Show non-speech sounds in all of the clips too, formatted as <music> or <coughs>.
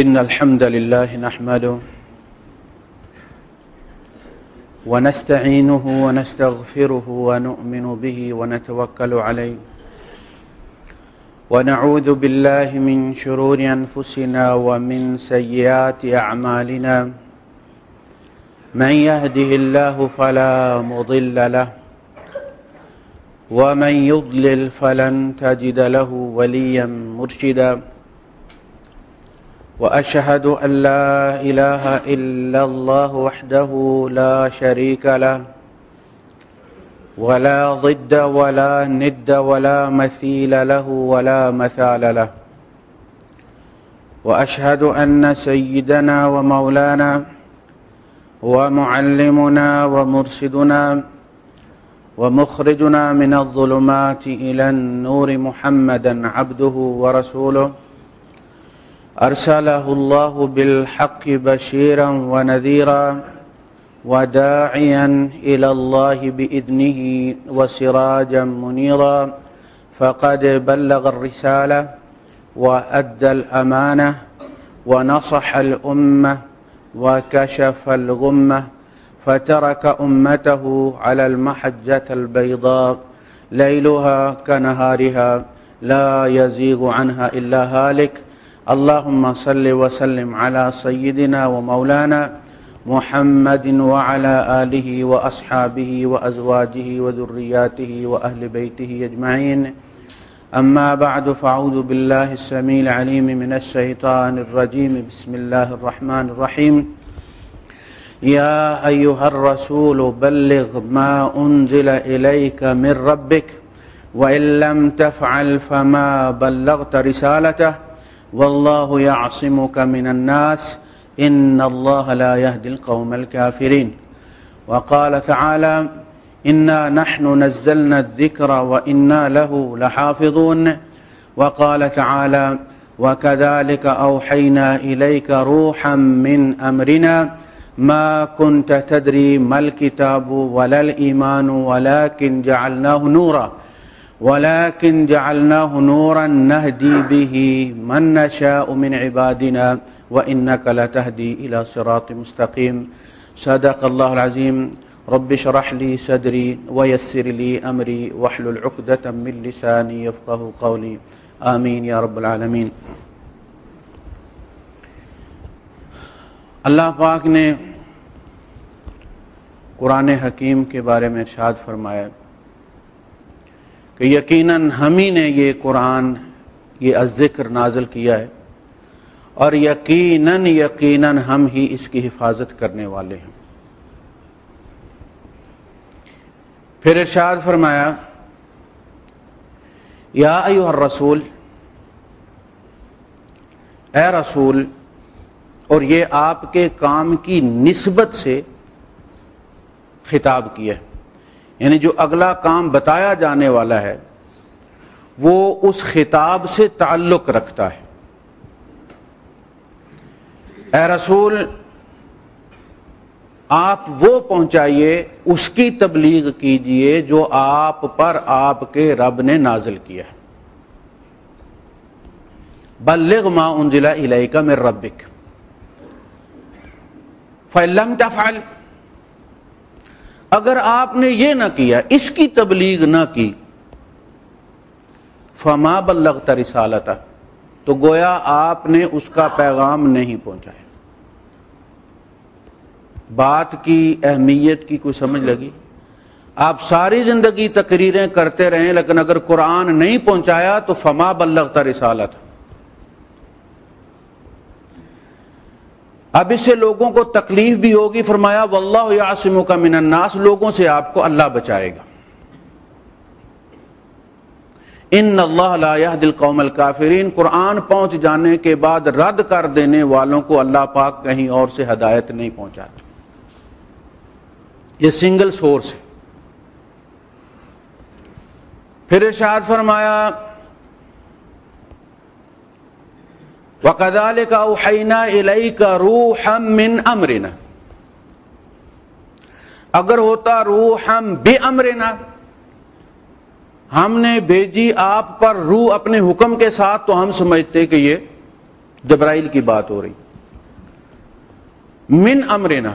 إن الحمد لله نحمده ونستعينه ونستغفره ونؤمن به ونتوكل عليه ونعوذ بالله من شرور أنفسنا ومن سيئات أعمالنا من يهده الله فلا مضل له ومن يضلل فلن تجد له وليا مرشدا وأشهد أن لا إله إلا الله وحده لا شريك له، ولا ضد ولا ند ولا مثيل له ولا مثال له. وأشهد أن سيدنا ومولانا ومعلمنا ومرشدنا ومخرجنا من الظلمات إلى النور محمدا عبده ورسوله. أرسله الله بالحق بشيرا ونذيرا وداعيا إلى الله بإذنه وسراجا منيرا فقد بلغ الرسالة وأدى الأمانة ونصح الأمة وكشف الغمة فترك أمته على المحجة البيضاء ليلها كنهارها لا يزيغ عنها إلا هالك اللهم صل وسلم على سيدنا ومولانا محمد وعلى آله وأصحابه وأزواجه وذرياته وأهل بيته أجمعين. أما بعد، فأعوذ بالله السميع العليم من الشيطان الرجيم. بسم الله الرحمن الرحيم. يا أيها الرسول، بلغ ما أنزل إليك من ربك، وإن لم تفعل فما بلغت رسالته. والله يعصمك من الناس إن الله لا يهدي القوم الكافرين وقال تعالى إنا نحن نزلنا الذكر وإنا له لحافظون. وقال تعالى وكذلك أوحينا إليك روحا من أمرنا ما كنت تدري ما الكتاب ولا الإيمان ولكن جعلناه نورا. ولكن جعلناه نورا نهدي به من نشاء من عبادنا وإنك لتهدي إلى صراط مستقيم. صدق الله العظيم. رب اشرح لي صدري ويسر لي أمري واحلل عقدة من لساني يفقه قولي. آمين يا رب العالمين. اللہ پاک نے قرآن حکیم کے بارے میں ارشاد فرمایا کہ یقیناً ہم ہی نے یہ قرآن، یہ ذکر نازل کیا ہے اور یقیناً یقیناً ہم ہی اس کی حفاظت کرنے والے ہیں۔ پھر ارشاد فرمایا، یا ایوہ الرسول، اے رسول، اور یہ آپ کے کام کی نسبت سے خطاب کیا ہے۔ یعنی جو اگلا کام بتایا جانے والا ہے، وہ اس خطاب سے تعلق رکھتا ہے۔ اے رسول، آپ وہ پہنچائیے، اس کی تبلیغ کیجیے جو آپ پر آپ کے رب نے نازل کیا ہے۔ بلغ ما انزل الیک من ربک۔ فلم تفعل اگر آپ نے یہ نہ کیا، اس کی تبلیغ نہ کی، فما بلغت رسالتا تو گویا آپ نے اس کا پیغام نہیں پہنچایا۔ بات کی، اہمیت کی کوئی سمجھ لگی؟ آپ ساری زندگی تقریریں کرتے رہیں لیکن اگر قرآن نہیں پہنچایا تو فما بلغتا رسالت اب اس سے لوگوں کو تکلیف بھی ہوگی، فرمایا، واللہ یعصم کا من الناس، لوگوں سے آپ کو اللہ بچائے گا۔ ان اللہ لا يهدي القوم الكافرین قرآن پہنچ جانے کے بعد رد کر دینے والوں کو اللہ پاک کہیں اور سے ہدایت نہیں پہنچاتا یہ سنگل سورس ہے۔ پھر ارشاد فرمایا وَقَذَلِكَ أَوْحَيْنَا إِلَيْكَ رُوحًا مِّنْ أَمْرِنَا۔ اگر ہوتا روحم بے امرنا ہم نے بھیجی آپ پر روح اپنے حکم کے ساتھ، تو ہم سمجھتے کہ یہ جبرائیل کی بات ہو رہی۔ من امرنا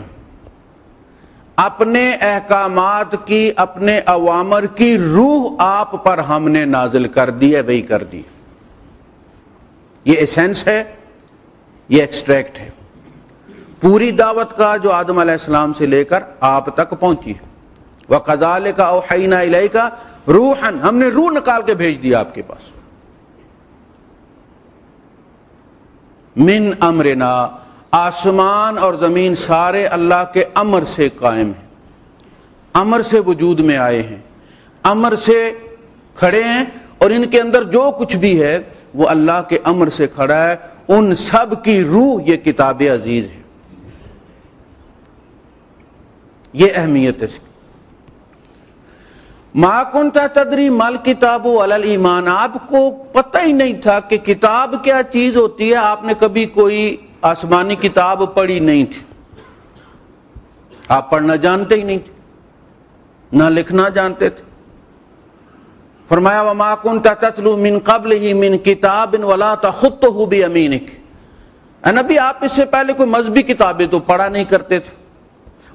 اپنے احکامات کی، اپنے عوامر کی روح آپ پر ہم نے نازل کر دی ہے، وہی کر دی۔ یہ اسینس ہے، یہ ایکسٹریکٹ ہے۔ پوری دعوت کا جو آدم علیہ السلام سے لے کر آپ تک پہنچی وہ کزال کا اوحینا الہی کا روحن ہم نے روح نکال کے بھیج دیا آپ کے پاس۔ من امرنا آسمان اور زمین سارے اللہ کے امر سے قائم ہیں۔ امر سے وجود میں آئے ہیں۔ امر سے کھڑے ہیں اور ان کے اندر جو کچھ بھی ہے وہ اللہ کے امر سے کھڑا ہے، ان سب کی روح یہ کتاب عزیز ہے۔ یہ اہمیت ہے ماں کن تھا تدری مل کتاب و ایمان آپ کو پتہ ہی نہیں تھا کہ کتاب کیا چیز ہوتی ہے، آپ نے کبھی کوئی آسمانی کتاب پڑھی نہیں تھی۔ آپ پڑھنا جانتے ہی نہیں تھے، نہ لکھنا جانتے تھے۔ فرمایا، وما کن تتلو من قبل من کتاب ولا خود تو بھی امینک نبی، آپ اس سے پہلے کوئی مذہبی کتابیں تو پڑھا نہیں کرتے تھے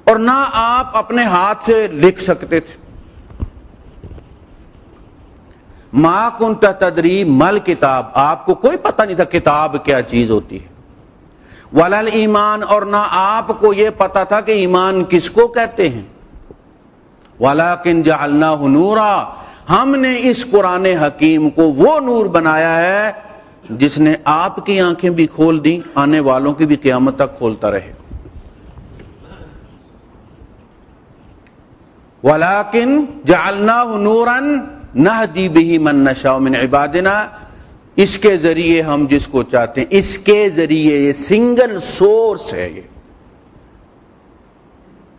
اور نہ آپ اپنے ہاتھ سے لکھ سکتے تھے۔ ماں کن تدری مل کتاب آپ کو کوئی پتہ نہیں تھا کتاب کیا چیز ہوتی ہے۔ ولل ایمان اور نہ آپ کو یہ پتا تھا کہ ایمان کس کو کہتے ہیں۔ والا کن جالنا نورا ہم نے اس قرآن حکیم کو وہ نور بنایا ہے جس نے آپ کی آنکھیں بھی کھول دی آنے والوں کی بھی قیامت تک کھولتا رہے۔ ولاکن جالنا نورن نہ دی بھی من نشا من عبادنا۔ اس کے ذریعے ہم جس کو چاہتے ہیں، اس کے ذریعے یہ سنگل سورس ہے یہ۔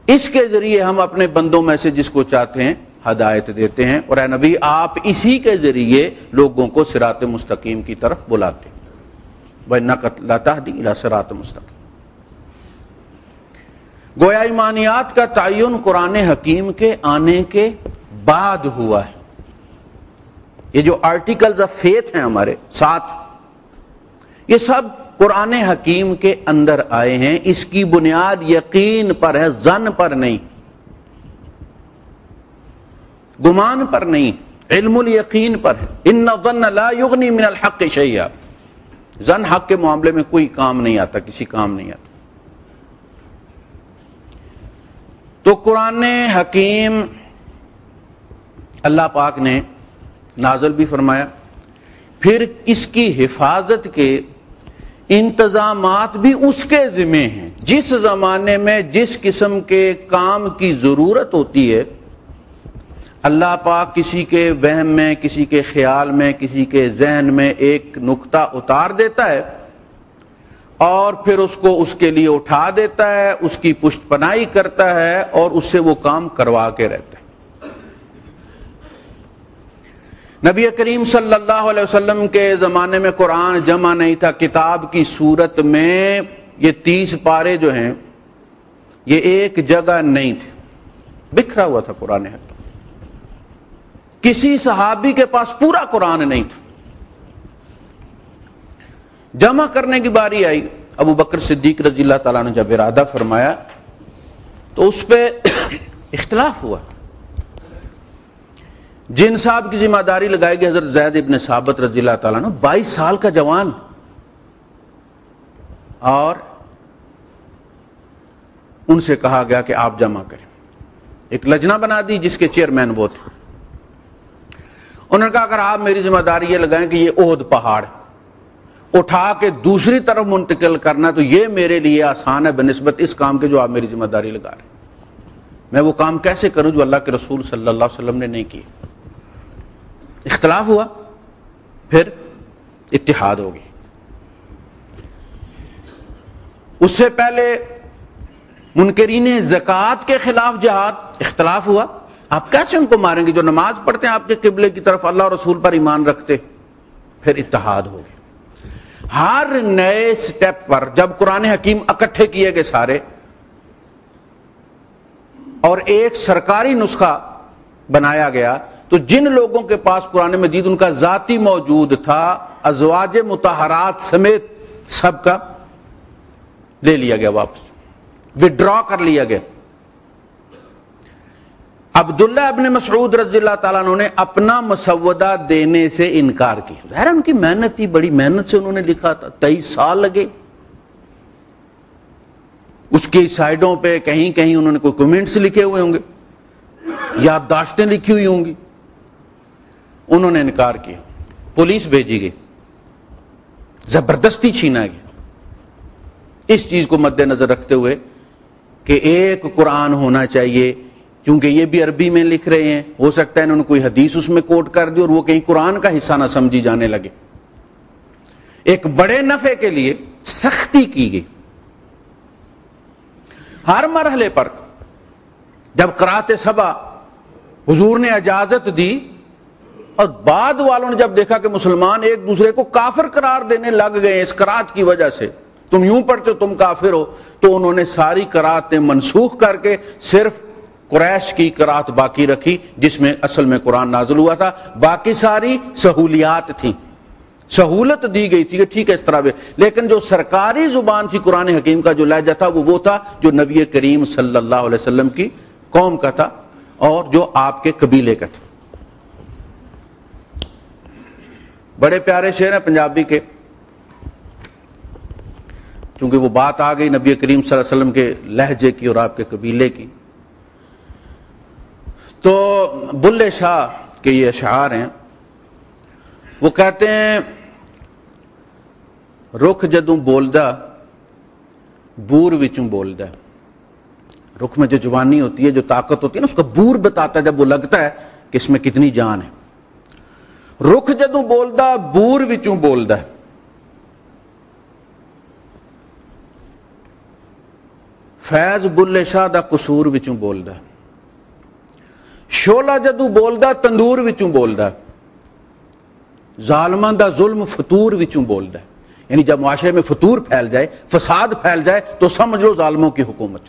اس کے ذریعے ہم اپنے بندوں میں سے جس کو چاہتے ہیں ہدایت دیتے ہیں اور اے نبی آپ اسی کے ذریعے لوگوں کو سرات مستقیم کی طرف بلاتے وہ نقط دی سرات مستقیم گویا ایمانیات کا تعین قرآن حکیم کے آنے کے بعد ہوا ہے۔ یہ جو آرٹیکلز آف فیتھ ہیں ہمارے ساتھ، یہ سب قرآن حکیم کے اندر آئے ہیں۔ اس کی بنیاد یقین پر ہے زن پر نہیں۔ گمان پر نہیں، علم الیقین پر ہے۔ ان لا یغنی من الحق شیعہ زن حق کے معاملے میں کوئی کام نہیں آتا، کسی کام نہیں آتا۔ تو قرآن حکیم اللہ پاک نے نازل بھی فرمایا، پھر اس کی حفاظت کے انتظامات بھی اس کے ذمے ہیں۔ جس زمانے میں جس قسم کے کام کی ضرورت ہوتی ہے اللہ پاک کسی کے وہم میں، کسی کے خیال میں، کسی کے ذہن میں ایک نقطہ اتار دیتا ہے اور پھر اس کو اس کے لیے اٹھا دیتا ہے، اس کی پشت پنائی کرتا ہے اور اس سے وہ کام کروا کے رہتا ہے۔ نبی کریم صلی اللہ علیہ وسلم کے زمانے میں قرآن جمع نہیں تھا، کتاب کی صورت میں یہ تیس پارے جو ہیں، یہ ایک جگہ نہیں تھے۔ بکھرا ہوا تھا قرآن کسی صحابی کے پاس پورا قرآن نہیں تھا۔ جمع کرنے کی باری آئی۔ ابو بکر صدیق رضی اللہ تعالیٰ نے جب ارادہ فرمایا تو اس پہ <coughs> اختلاف ہوا۔ جن صاحب کی ذمہ داری لگائی گئی، حضرت زید ابن ثابت رضی اللہ تعالیٰ نے بائیس سال کا جوان۔ اور ان سے کہا گیا کہ آپ جمع کریں۔ ایک لجنا بنا دی جس کے چیئرمین وہ تھے۔ انہوں نے کہا اگر آپ میری ذمہ داری یہ لگائیں کہ یہ عہد پہاڑ اٹھا کے دوسری طرف منتقل کرنا تو یہ میرے لیے آسان ہے، بنسبت اس کام کے جو آپ میری ذمہ داری لگا رہے میں وہ کام کیسے کروں جو اللہ کے رسول صلی اللہ علیہ وسلم نے نہیں کی اختلاف ہوا، پھر اتحاد ہوگی۔ اس سے پہلے منکرین زکوٰۃ کے خلاف جہاد اختلاف ہوا۔ آپ کیسے ان کو ماریں گے جو نماز پڑھتے ہیں آپ کے قبلے کی طرف اللہ رسول پر ایمان رکھتے پھر اتحاد ہوگی ہر نئے سٹیپ پر جب قرآن حکیم اکٹھے کیے گئے سارے اور ایک سرکاری نسخہ بنایا گیا، تو جن لوگوں کے پاس قرآن مجید ان کا ذاتی موجود تھا، ازواج متحرات سمیت سب کا لے لیا گیا واپس وڈرا کر لیا گیا۔ عبداللہ ابن مسعود رضی اللہ تعالیٰ نے اپنا مسودہ دینے سے انکار کیا۔ ظاہر ان کی محنت تھی، بڑی محنت سے انہوں نے لکھا تھا۔ تیئیس سال لگے۔ اس کی سائڈوں پہ کہیں کہیں انہوں نے کوئی کمنٹس لکھے ہوئے ہوں گے، یادداشتیں لکھی ہوئی ہوں گی۔ انہوں نے انکار کیا۔ پولیس بھیجی گئی۔ زبردستی چھینا گیا۔ اس چیز کو مد نظر رکھتے ہوئے کہ ایک قرآن ہونا چاہیے۔ کیونکہ یہ بھی عربی میں لکھ رہے ہیں، ہو سکتا ہے انہوں نے کوئی حدیث اس میں کوٹ کر دی اور وہ کہیں قرآن کا حصہ نہ سمجھی جانے لگے۔ ایک بڑے نفے کے لیے سختی کی گئی۔ ہر مرحلے پر جب کرات سبا حضور نے اجازت دی اور بعد والوں نے جب دیکھا کہ مسلمان ایک دوسرے کو کافر قرار دینے لگ گئے اس کرات کی وجہ سے، تم یوں پڑھتے ہو تم کافر ہو، تو انہوں نے ساری کراتیں منسوخ کر کے صرف قریش کی کرات باقی رکھی جس میں اصل میں قرآن نازل ہوا تھا۔ باقی ساری سہولیات تھیں۔ سہولت دی گئی تھی کہ ٹھیک ہے اس طرح لیکن جو سرکاری زبان تھی قرآن حکیم کا جو لہجہ تھا وہ وہ تھا جو نبی کریم صلی اللہ علیہ وسلم کی قوم کا تھا اور جو آپ کے قبیلے کا تھا۔ بڑے پیارے شعر ہیں پنجابی کے۔ چونکہ وہ بات آ گئی نبی کریم صلی اللہ علیہ وسلم کے لہجے کی اور آپ کے قبیلے کی۔ تو بلے شاہ کے یہ اشعار ہیں، وہ کہتے ہیں، رخ جدوں بولدا بور وچوں بولدا رخ میں جو جوانی ہوتی ہے، جو طاقت ہوتی ہے نا، اس کا بور بتاتا ہے، جب وہ لگتا ہے کہ اس میں کتنی جان ہے۔ رخ جدوں بولدا بور وچوں بولدا فیض بلے شاہ دا قصور وچوں بولتا ہے قصور وچوں بولدا شولا جدو بولدا تندور وچوں بولدا ظالمان دا ظلم فطور وچوں بولدا یعنی جب معاشرے میں فطور پھیل جائے، فساد پھیل جائے، تو سمجھ لو ظالموں کی حکومت۔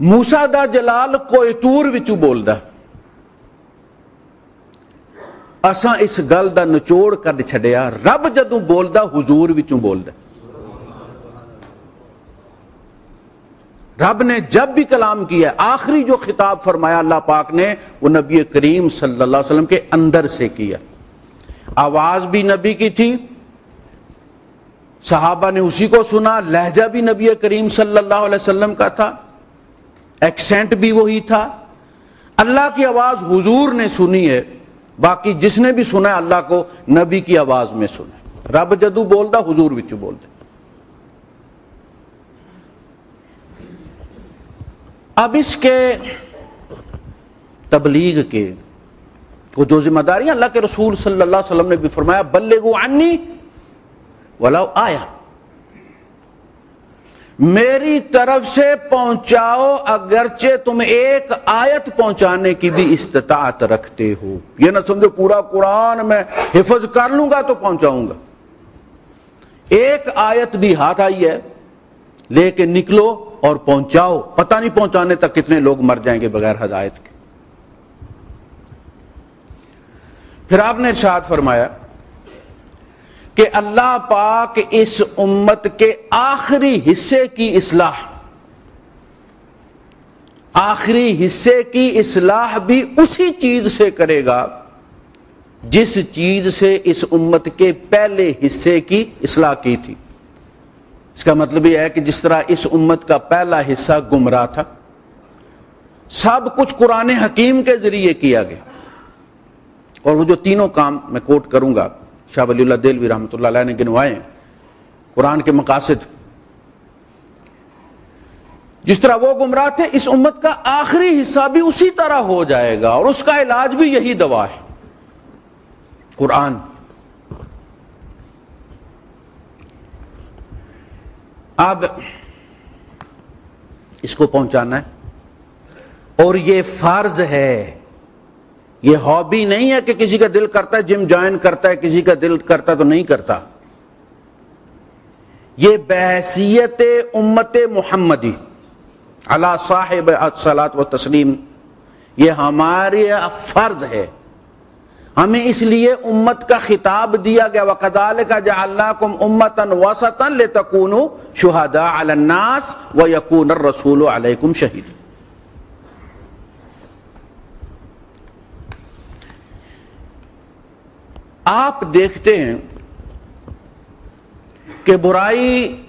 موسا دا جلال کوئتور وچوں بولدا اساں اس گل دا نچوڑ کر چھڈیا، رب جدوں بولدا، حضور وچوں بولدا رب نے جب بھی کلام کیا آخری جو خطاب فرمایا اللہ پاک نے، وہ نبی کریم صلی اللہ علیہ وسلم کے اندر سے کیا آواز بھی نبی کی تھی، صحابہ نے اسی کو سنا، لہجہ بھی نبی کریم صلی اللہ علیہ وسلم کا تھا ایکسینٹ بھی وہی تھا۔ اللہ کی آواز حضور نے سنی ہے، باقی جس نے بھی سنا اللہ کو نبی کی آواز میں سنا رب جدو بولتا، حضور بچو بولتے اب اس کے تبلیغ کے وہ جو ذمہ داری اللہ کے رسول صلی اللہ علیہ وسلم نے بھی فرمایا بلے گو انی والا آیا۔ میری طرف سے پہنچاؤ، اگرچہ تم ایک آیت پہنچانے کی بھی استطاعت رکھتے ہو۔ یہ نہ سمجھو پورا قرآن میں حفظ کر لوں گا تو پہنچاؤں گا۔ ایک آیت بھی ہاتھ آئی ہے۔ لے کے نکلو اور پہنچاؤ۔ پتہ نہیں پہنچانے تک کتنے لوگ مر جائیں گے بغیر ہدایت کے۔ پھر آپ نے ارشاد فرمایا کہ اللہ پاک اس امت کے آخری حصے کی اصلاح، آخری حصے کی اصلاح بھی اسی چیز سے کرے گا جس چیز سے اس امت کے پہلے حصے کی اصلاح کی تھی۔ اس کا مطلب یہ ہے کہ جس طرح اس امت کا پہلا حصہ گمراہ تھا، سب کچھ قرآن حکیم کے ذریعے کیا گیا۔ اور وہ جو تینوں کام میں کوٹ کروں گا، شاہ ولی اللہ دلوی رحمۃ اللہ علیہ نے گنوائے قرآن کے مقاصد۔ جس طرح وہ گمراہ تھے، اس امت کا آخری حصہ بھی اسی طرح ہو جائے گا اور اس کا علاج بھی یہی دوا ہے۔ قرآن اب اس کو پہنچانا ہے۔ اور یہ فرض ہے۔ یہ ہابی نہیں ہے کہ کسی کا دل کرتا ہے، جم جوائن کرتا ہے، کسی کا دل کرتا تو نہیں کرتا۔ یہ بحثیت امت محمدی اللہ صاحب سلاد و تسلیم یہ ہمارے فرض ہے۔ ہمیں اس لیے امت کا خطاب دیا گیا وقدال کا جا اللہ کم امتن وسطن لے تکون شہدا الناس و یقون رسول علیکم شہید آپ دیکھتے ہیں کہ برائی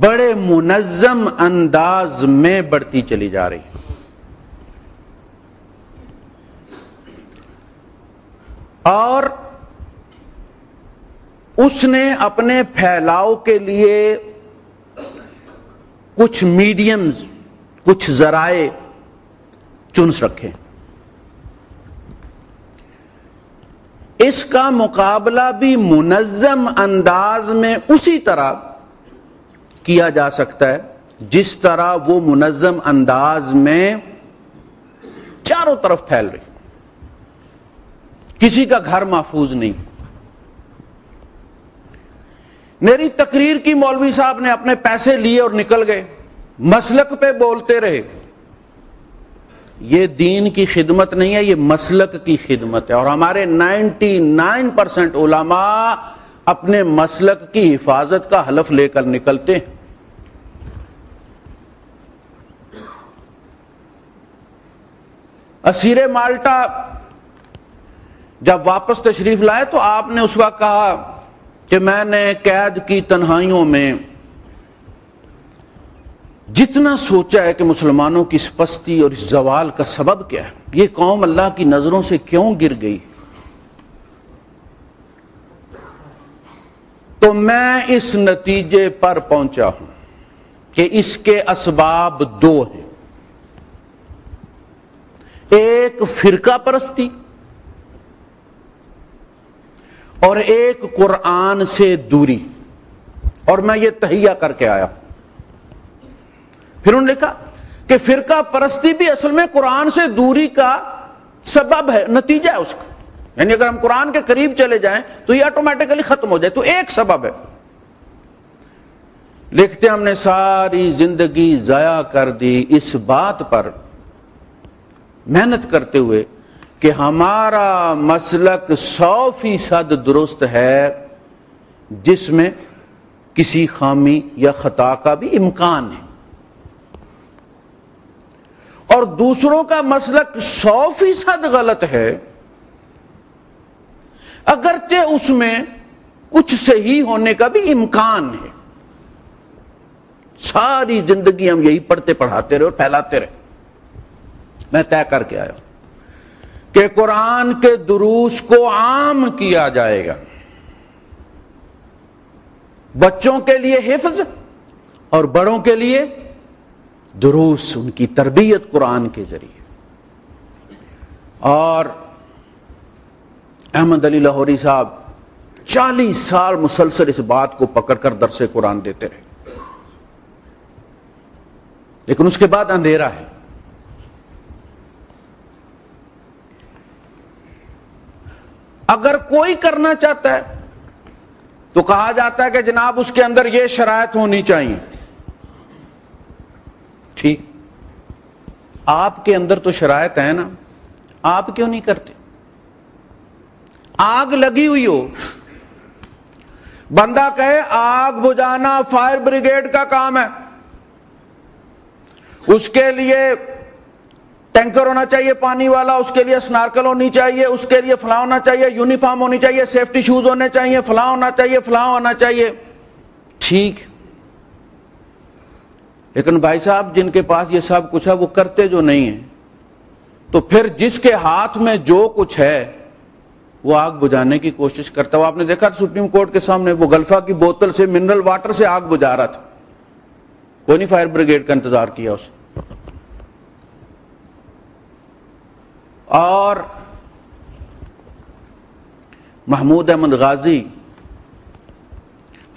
بڑے منظم انداز میں بڑھتی چلی جا رہی۔ اور اس نے اپنے پھیلاؤ کے لیے کچھ میڈیمز کچھ ذرائع چنس رکھے۔ اس کا مقابلہ بھی منظم انداز میں اسی طرح کیا جا سکتا ہے، جس طرح وہ منظم انداز میں چاروں طرف پھیل رہی۔ کسی کا گھر محفوظ نہیں۔ میری تقریر کی مولوی صاحب نے اپنے پیسے لیے اور نکل گئے۔ مسلک پہ بولتے رہے۔ یہ دین کی خدمت نہیں ہے، یہ مسلک کی خدمت ہے۔ اور ہمارے نائنٹی نائن پرسینٹ علماء اپنے مسلک کی حفاظت کا حلف لے کر نکلتے ہیں۔ اسیر مالٹا جب واپس تشریف لائے تو آپ نے اس وقت کہا کہ میں نے قید کی تنہائیوں میں جتنا سوچا ہے کہ مسلمانوں کی اس پستی اور اس زوال کا سبب کیا ہے، یہ قوم اللہ کی نظروں سے کیوں گر گئی؟ تو میں اس نتیجے پر پہنچا ہوں کہ اس کے اسباب دو ہیں۔ ایک فرقہ پرستی اور ایک قرآن سے دوری۔ اور میں یہ تہیا کر کے آیا۔ پھر انہوں نے لکھا کہ فرقہ پرستی بھی اصل میں قرآن سے دوری کا سبب ہے، نتیجہ ہے اس کا۔ یعنی اگر ہم قرآن کے قریب چلے جائیں تو یہ آٹومیٹکلی ختم ہو جائے، تو ایک سبب ہے۔ لکھتے ہم نے ساری زندگی ضائع کر دی اس بات پر۔ محنت کرتے ہوئے کہ ہمارا مسلک سو فیصد درست ہے جس میں کسی خامی یا خطا کا بھی امکان ہے۔ اور دوسروں کا مسلک سو فیصد غلط ہے۔ اگرچہ اس میں کچھ صحیح ہونے کا بھی امکان ہے۔ ساری زندگی ہم یہی پڑھتے پڑھاتے رہے اور پھیلاتے رہے۔ میں طے کر کے آیا کہ قرآن کے دروس کو عام کیا جائے گا۔ بچوں کے لیے حفظ اور بڑوں کے لیے دروس، ان کی تربیت قرآن کے ذریعے۔ اور احمد علی لاہوری صاحب چالیس سال مسلسل اس بات کو پکڑ کر درس قرآن دیتے رہے۔ لیکن اس کے بعد اندھیرا ہے۔ اگر کوئی کرنا چاہتا ہے، تو کہا جاتا ہے کہ جناب اس کے اندر یہ شرائط ہونی چاہیے۔ ٹھیک۔ آپ کے اندر تو شرائط ہے نا، آپ کیوں نہیں کرتے؟ آگ لگی ہوئی ہو، بندہ کہے آگ بجانا فائر بریگیڈ کا کام ہے۔ اس کے لیے ٹینکر ہونا چاہیے، پانی والا، اس کے لیے سنارکل ہونی چاہیے، اس کے لیے فلاں ہونا چاہیے، یونیفارم ہونی چاہیے، سیفٹی شوز ہونے چاہیے، فلاں ہونا چاہیے، فلاں ہونا چاہیے۔ ٹھیک۔ لیکن بھائی صاحب، جن کے پاس یہ سب کچھ ہے، وہ کرتے جو نہیں ہیں۔ تو پھر جس کے ہاتھ میں جو کچھ ہے، وہ آگ بجانے کی کوشش کرتا وہ آپ نے دیکھا سپریم کورٹ کے سامنے، وہ گلفا کی بوتل سے، منرل واٹر سے آگ بجا رہا تھا۔ کوئی نہیں، فائر بریگیڈ کا انتظار کیا اس اور محمود احمد غازی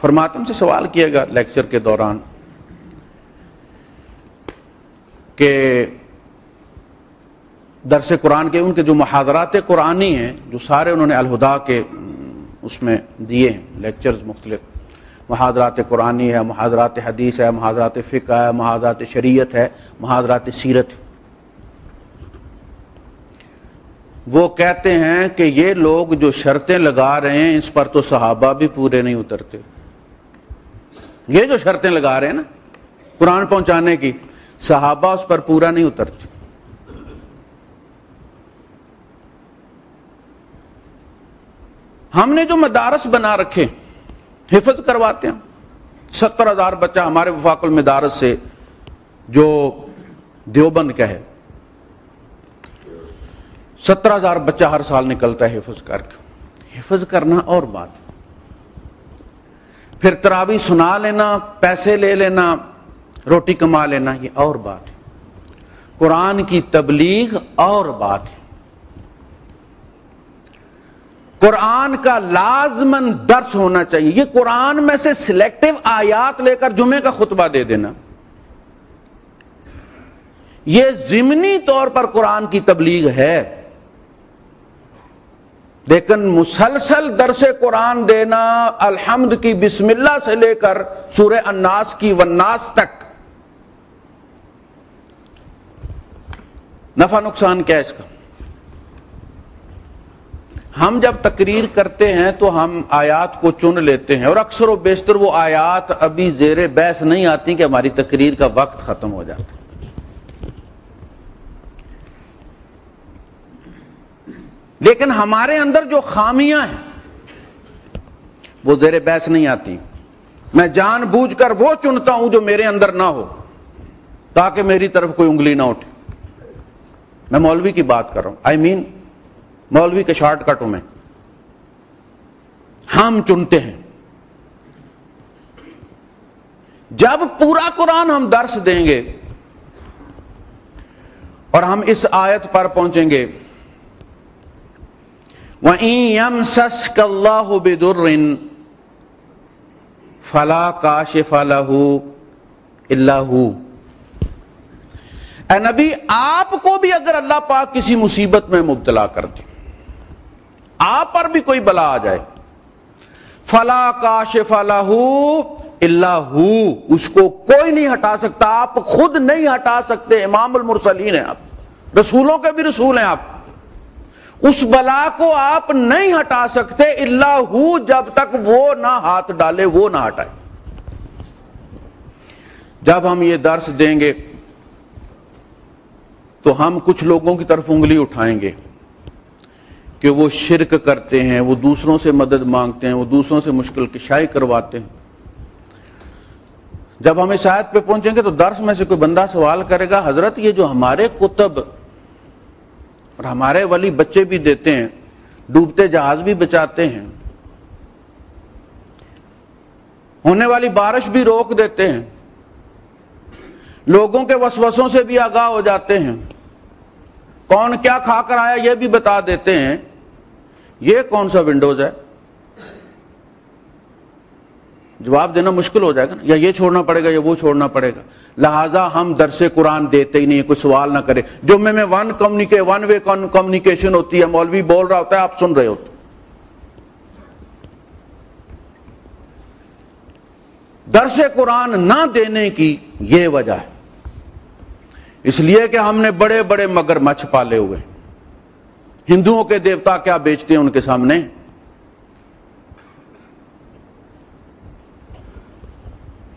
فرماتم سے سوال کیا گا لیکچر کے دوران کہ درس قرآن کے ان کے جو محاذرات قرآنی ہیں، جو سارے انہوں نے الہدا کے اس میں دیے ہیں، لیکچرز مختلف۔ محاذرات قرآنی ہے محاذرات حدیث ہے محاذرات فقہ ہے محاذرات شریعت ہے محاذرات سیرت۔ ہے وہ کہتے ہیں کہ یہ لوگ جو شرطیں لگا رہے ہیں، اس پر تو صحابہ بھی پورے نہیں اترتے۔ یہ جو شرطیں لگا رہے ہیں نا، قرآن پہنچانے کی، صحابہ اس پر پورا نہیں اترتے۔ ہم نے جو مدارس بنا رکھے، حفظ کرواتے ہیں۔ ستر ہزار بچہ ہمارے وفاق المدارس سے جو دیوبند کا ہے۔ ستر ہزار بچہ ہر سال نکلتا ہے حفظ کر کے۔ حفظ کرنا اور بات۔ پھر تراوی سنا لینا، پیسے لے لینا، روٹی کما لینا، یہ اور بات ہے۔ قرآن کی تبلیغ اور بات ہے۔ قرآن کا لازمن درس ہونا چاہیے۔ یہ قرآن میں سے سلیکٹو آیات لے کر جمعے کا خطبہ دے دینا۔ یہ ضمنی طور پر قرآن کی تبلیغ ہے۔ لیکن مسلسل درس قرآن دینا الحمد کی بسم اللہ سے لے کر سورہ الناس کی وناس تک۔ نفع نقصان کیا اس کا؟ ہم جب تقریر کرتے ہیں تو ہم آیات کو چن لیتے ہیں اور اکثر و بیشتر وہ آیات ابھی زیر بحث نہیں آتی کہ ہماری تقریر کا وقت ختم ہو جاتا۔ ہے لیکن ہمارے اندر جو خامیاں ہیں، وہ زیر بحث نہیں آتی۔ میں جان بوجھ کر وہ چنتا ہوں جو میرے اندر نہ ہو، تاکہ میری طرف کوئی انگلی نہ اٹھے۔ میں مولوی کی بات کر رہا ہوں۔ آئی مین مولوی کے شارٹ کٹوں میں۔ ہم چنتے ہیں۔ جب پورا قرآن ہم درس دیں گے اور ہم اس آیت پر پہنچیں گے وَإِن يَمْسَسْكَ اللَّهُ بِدُرٍ فَلَا كَاشِفَ لَهُ إِلَّا اے نبی، آپ کو بھی اگر اللہ پاک کسی مصیبت میں مبتلا کر دے، آپ پر بھی کوئی بلا آ جائے، فلا کاشف اللہ اللہ اس کو کوئی نہیں ہٹا سکتا، آپ خود نہیں ہٹا سکتے، امام المرسلین ہیں آپ، رسولوں کے بھی رسول ہیں آپ۔ اس بلا کو آپ نہیں ہٹا سکتے اللہ جب تک وہ نہ ہاتھ ڈالے، وہ نہ ہٹائے۔ جب ہم یہ درس دیں گے، تو ہم کچھ لوگوں کی طرف انگلی اٹھائیں گے کہ وہ شرک کرتے ہیں، وہ دوسروں سے مدد مانگتے ہیں، وہ دوسروں سے مشکل کشائی کرواتے ہیں۔ جب ہم اس شاید پہ پہنچیں گے تو درس میں سے کوئی بندہ سوال کرے گا، حضرت یہ جو ہمارے کتب اور ہمارے ولی بچے بھی دیتے ہیں، ڈوبتے جہاز بھی بچاتے ہیں۔ ہونے والی بارش بھی روک دیتے ہیں۔ لوگوں کے وسوسوں سے بھی آگاہ ہو جاتے ہیں۔ کون کیا کھا کر آیا یہ بھی بتا دیتے ہیں۔ یہ کون سا ونڈوز ہے؟ جواب دینا مشکل ہو جائے گا نا۔ یا یہ چھوڑنا پڑے گا یا وہ چھوڑنا پڑے گا۔ لہذا ہم درس قرآن دیتے ہی نہیں کوئی سوال نہ کرے۔ جو میں one communicate one way communication ہوتی ہے، مولوی بول رہا ہوتا ہے، آپ سن رہے ہوتے درس قرآن نہ دینے کی یہ وجہ ہے۔ اس لیے کہ ہم نے بڑے بڑے مگر مچھ پالے ہوئے۔ ہندوؤں کے دیوتا کیا بیچتے ہیں ان کے سامنے؟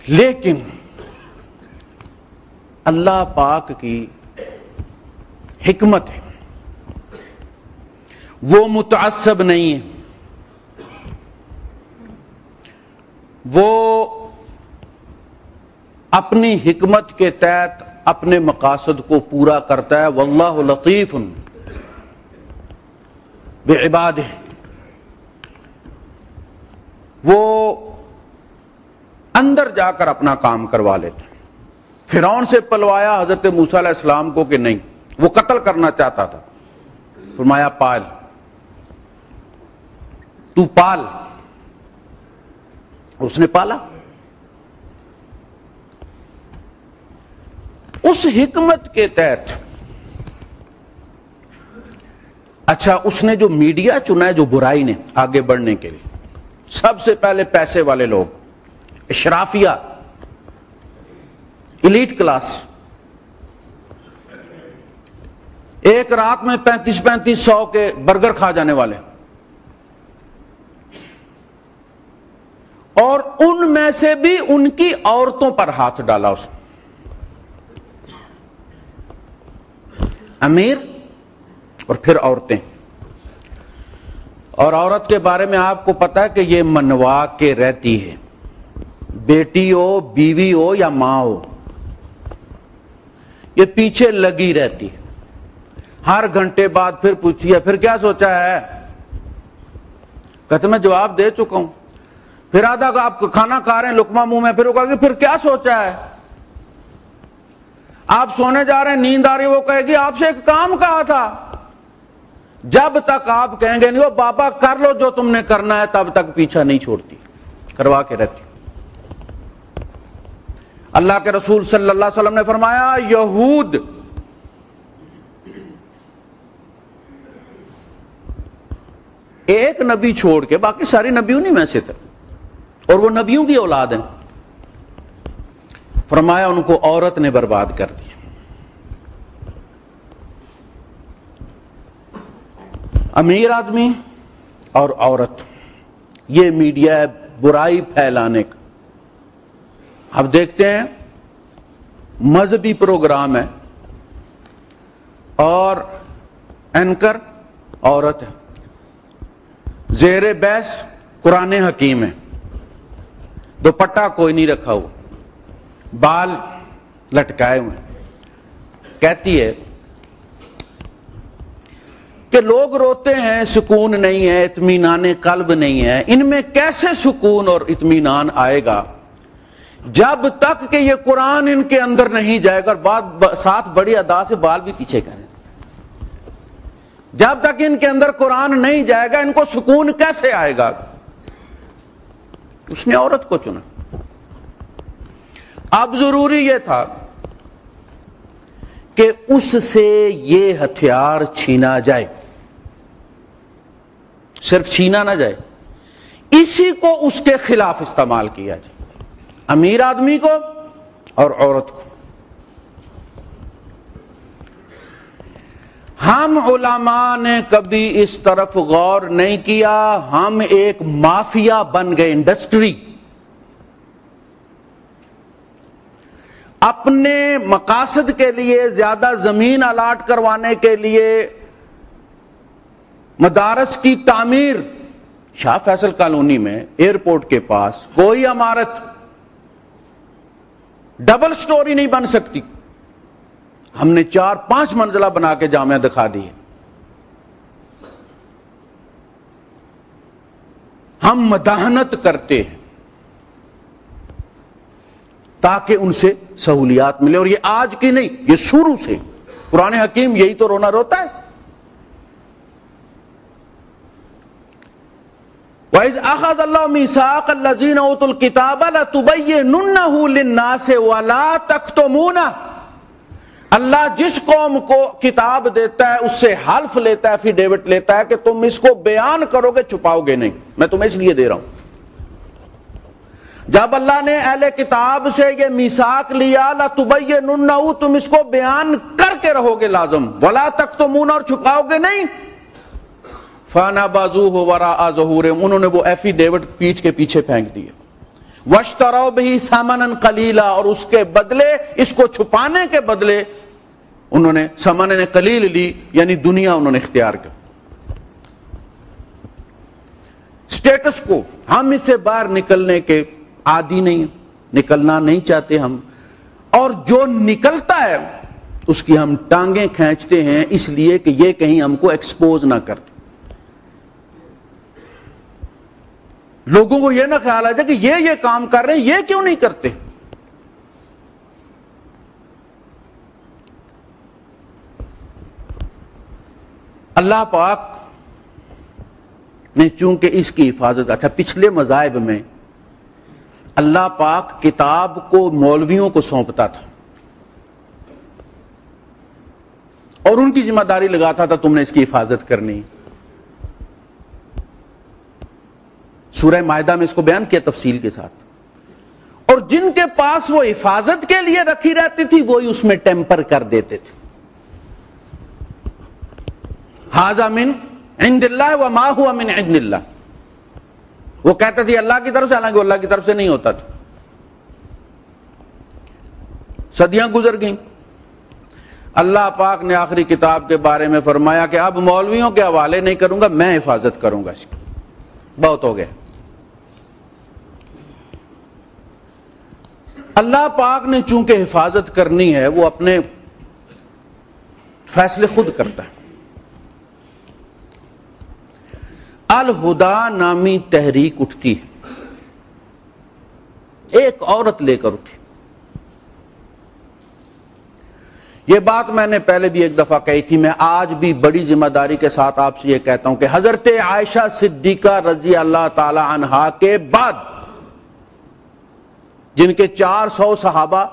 لیکن اللہ پاک کی حکمت ہے۔ وہ متعصب نہیں ہے۔ وہ اپنی حکمت کے تحت اپنے مقاصد کو پورا کرتا ہے۔ واللہ لطیف بے عباد وہ اندر جا کر اپنا کام کروا لیتے فرعون سے پلوایا حضرت موسیٰ علیہ السلام کو کہ نہیں، وہ قتل کرنا چاہتا تھا۔ فرمایا، پال۔ تو پال۔ اس نے پالا۔ اس حکمت کے تحت اچھا اس نے جو میڈیا چنا ہے، جو برائی نے آگے بڑھنے کے لیے، سب سے پہلے پیسے والے لوگ۔ اشرافیہ الیٹ کلاس ایک رات میں پینتیس پینتیس سو کے برگر کھا جانے والے۔ اور ان میں سے بھی ان کی عورتوں پر ہاتھ ڈالا اس امیر اور پھر عورتیں۔ اور عورت کے بارے میں آپ کو پتا ہے کہ یہ منوا کے رہتی ہے۔ بیٹی ہو بیوی ہو یا ماں ہو یہ پیچھے لگی رہتی ہے۔ ہر گھنٹے بعد پھر پوچھتی ہے، پھر کیا سوچا ہے؟ کہتے میں جواب دے چکا ہوں۔ پھر آدھا آپ کھانا کھا رہے ہیں لکما منہ میں، پھر وہ کہ پھر کیا سوچا ہے؟ آپ سونے جا رہے ہیں، نیند آ رہی وہ کہے گی، آپ سے ایک کام کہا تھا۔ جب تک آپ کہیں گے نہیں، وہ بابا کر لو جو تم نے کرنا ہے، تب تک پیچھا نہیں چھوڑتی، کروا کے رہتی اللہ کے رسول صلی اللہ علیہ وسلم نے فرمایا، یہود ایک نبی چھوڑ کے باقی ساری نبیوں نہیں میں سے تھے، اور وہ نبیوں کی اولاد ہیں۔ فرمایا، ان کو عورت نے برباد کر دیا۔ امیر آدمی اور عورت، یہ میڈیا ہے برائی پھیلانے کا۔ اب دیکھتے ہیں، مذہبی پروگرام ہے اور اینکر عورت ہے۔ زیر بیس قرآن حکیم ہے۔ دوپٹا کوئی نہیں رکھا ہوا۔ بال لٹکائے ہوئے۔ کہتی ہے کہ لوگ روتے ہیں، سکون نہیں ہے، اطمینان قلب نہیں ہے۔ ان میں کیسے سکون اور اطمینان آئے گا؟ جب تک کہ یہ قرآن ان کے اندر نہیں جائے گا اور بات ساتھ بڑی ادا سے بال بھی پیچھے کریں۔ جب تک ان کے اندر قرآن نہیں جائے گا، ان کو سکون کیسے آئے گا؟ اس نے عورت کو چنا۔ اب ضروری یہ تھا کہ اس سے یہ ہتھیار چھینا جائے۔ صرف چھینا نہ جائے۔ اسی کو اس کے خلاف استعمال کیا جائے۔ امیر آدمی کو اور عورت کو۔ ہم علماء نے کبھی اس طرف غور نہیں کیا، ہم ایک مافیا بن گئے انڈسٹری۔ اپنے مقاصد کے لیے، زیادہ زمین الاٹ کروانے کے لیے مدارس کی تعمیر۔ شاہ فیصل کالونی میں ایئرپورٹ کے پاس کوئی عمارت ڈبل سٹوری نہیں بن سکتی۔ ہم نے چار پانچ منزلہ بنا کے جامعہ دکھا دی ہم مداحنت کرتے ہیں تاکہ ان سے سہولیات ملے، اور یہ آج کی نہیں، یہ شروع سے۔ قرآن حکیم یہی تو رونا روتا ہے۔ وَإِذْ أَخَذَ اللَّهُ مِيثَاقَ الَّذِينَ أُوتُوا الْكِتَابَ لَتُبَيِّنُنَّهُ لِلنَّاسِ وَلَا تَكْتُمُونَهُ اللہ جس قوم کو کتاب دیتا ہے، اس سے حلف لیتا ہے فی ڈیوٹ لیتا ہے کہ تم اس کو بیان کرو گے، چھپاؤ گے نہیں۔ میں تمہیں اس لیے دے رہا ہوں۔ جب اللہ نے اہل کتاب سے یہ میساک لیا لا تم اس کو بیان کر کے رہو گے لازم۔ ولا تک تو اور چھپاؤ گے نہیں۔ فانا بازو ہو ورا ظہور انہوں نے وہ ایفی ڈیوڈ پیٹ کے پیچھے پھینک دیے۔ وشترو بھی سامن کلیلا اور اس کے بدلے، اس کو چھپانے کے بدلے انہوں نے سامان یعنی نے کلیل لی یعنی دنیا انہوں نے اختیار کر۔ اسٹیٹس کو ہم اس سے باہر نکلنے کے عادی نہیں، نکلنا نہیں چاہتے ہم۔ اور جو نکلتا ہے، اس کی ہم ٹانگیں کھینچتے ہیں، اس لیے کہ یہ کہیں ہم کو ایکسپوز نہ کر لوگوں کو یہ نہ خیال آ جائے کہ یہ یہ کام کر رہے ہیں، یہ کیوں نہیں کرتے؟ اللہ پاک نے چونکہ اس کی حفاظت اچھا پچھلے مذاہب میں اللہ پاک کتاب کو مولویوں کو سونپتا تھا اور ان کی ذمہ داری لگاتا تھا، تم نے اس کی حفاظت کرنی۔ سورہ معدہ میں اس کو بیان کیا تفصیل کے ساتھ۔ اور جن کے پاس وہ حفاظت کے لیے رکھی رہتی تھی وہی اس میں ٹیمپر کر دیتے تھے۔ حاضہ من عند اللہ و ما ہوا من عند اللہ۔ وہ کہتے تھے اللہ کی طرف سے، حالانکہ اللہ کی طرف سے نہیں ہوتا تھا۔ صدیاں گزر گئیں۔ اللہ پاک نے آخری کتاب کے بارے میں فرمایا کہ اب مولویوں کے حوالے نہیں کروں گا، میں حفاظت کروں گا اس کی۔ بہت ہو گیا۔ اللہ پاک نے چونکہ حفاظت کرنی ہے، وہ اپنے فیصلے خود کرتا ہے۔ الہدا نامی تحریک اٹھتی ہے۔ ایک عورت لے کر اٹھی۔ یہ بات میں نے پہلے بھی ایک دفعہ کہی تھی، میں آج بھی بڑی ذمہ داری کے ساتھ آپ سے یہ کہتا ہوں کہ حضرت عائشہ صدیقہ رضی اللہ تعالی عنہا کے بعد جن کے چار سو صحابہ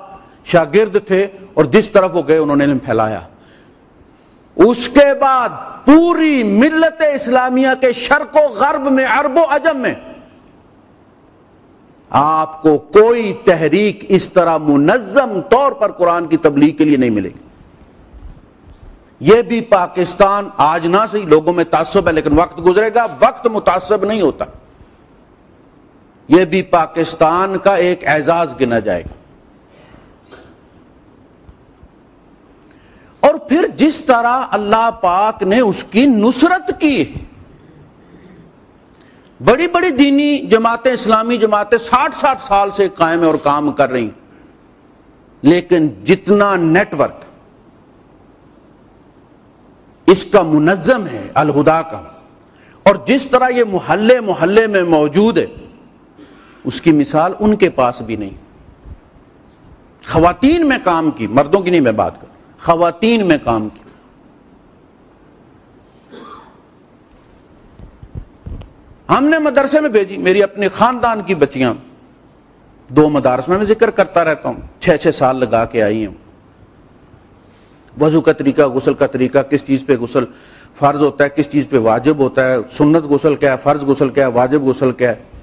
شاگرد تھے اور جس طرف وہ گئے انہوں نے پھیلایا۔ اس کے بعد پوری ملت اسلامیہ کے شرق و غرب میں، عرب و عجم میں آپ کو کوئی تحریک اس طرح منظم طور پر قرآن کی تبلیغ کے لیے نہیں ملے گی۔ یہ بھی پاکستان آج نہ صحیح، لوگوں میں تعصب ہے، لیکن وقت گزرے گا، وقت متاثب نہیں ہوتا۔ یہ بھی پاکستان کا ایک اعزاز گنا جائے گا۔ اور پھر جس طرح اللہ پاک نے اس کی نصرت کی، بڑی بڑی دینی جماعتیں، اسلامی جماعتیں ساٹھ ساٹھ سال سے قائم اور کام کر رہی لیکن جتنا نیٹ ورک، اس کا منظم ہے، الہدا کا۔ اور جس طرح یہ محلے محلے میں موجود ہے اس کی مثال ان کے پاس بھی نہیں۔ خواتین میں کام کی، مردوں کی نہیں میں بات کروں۔ خواتین میں کام کی۔ ہم نے مدرسے میں بھیجی، میری اپنے خاندان کی بچیاں۔ دو مدارس میں میں ذکر کرتا رہتا ہوں، چھ چھ سال لگا کے آئی ہوں۔ وضو کا طریقہ، غسل کا طریقہ، کس چیز پہ غسل فرض ہوتا ہے، کس چیز پہ واجب ہوتا ہے، سنت غسل کیا ہے، فرض غسل کیا ہے، واجب غسل کیا ہے۔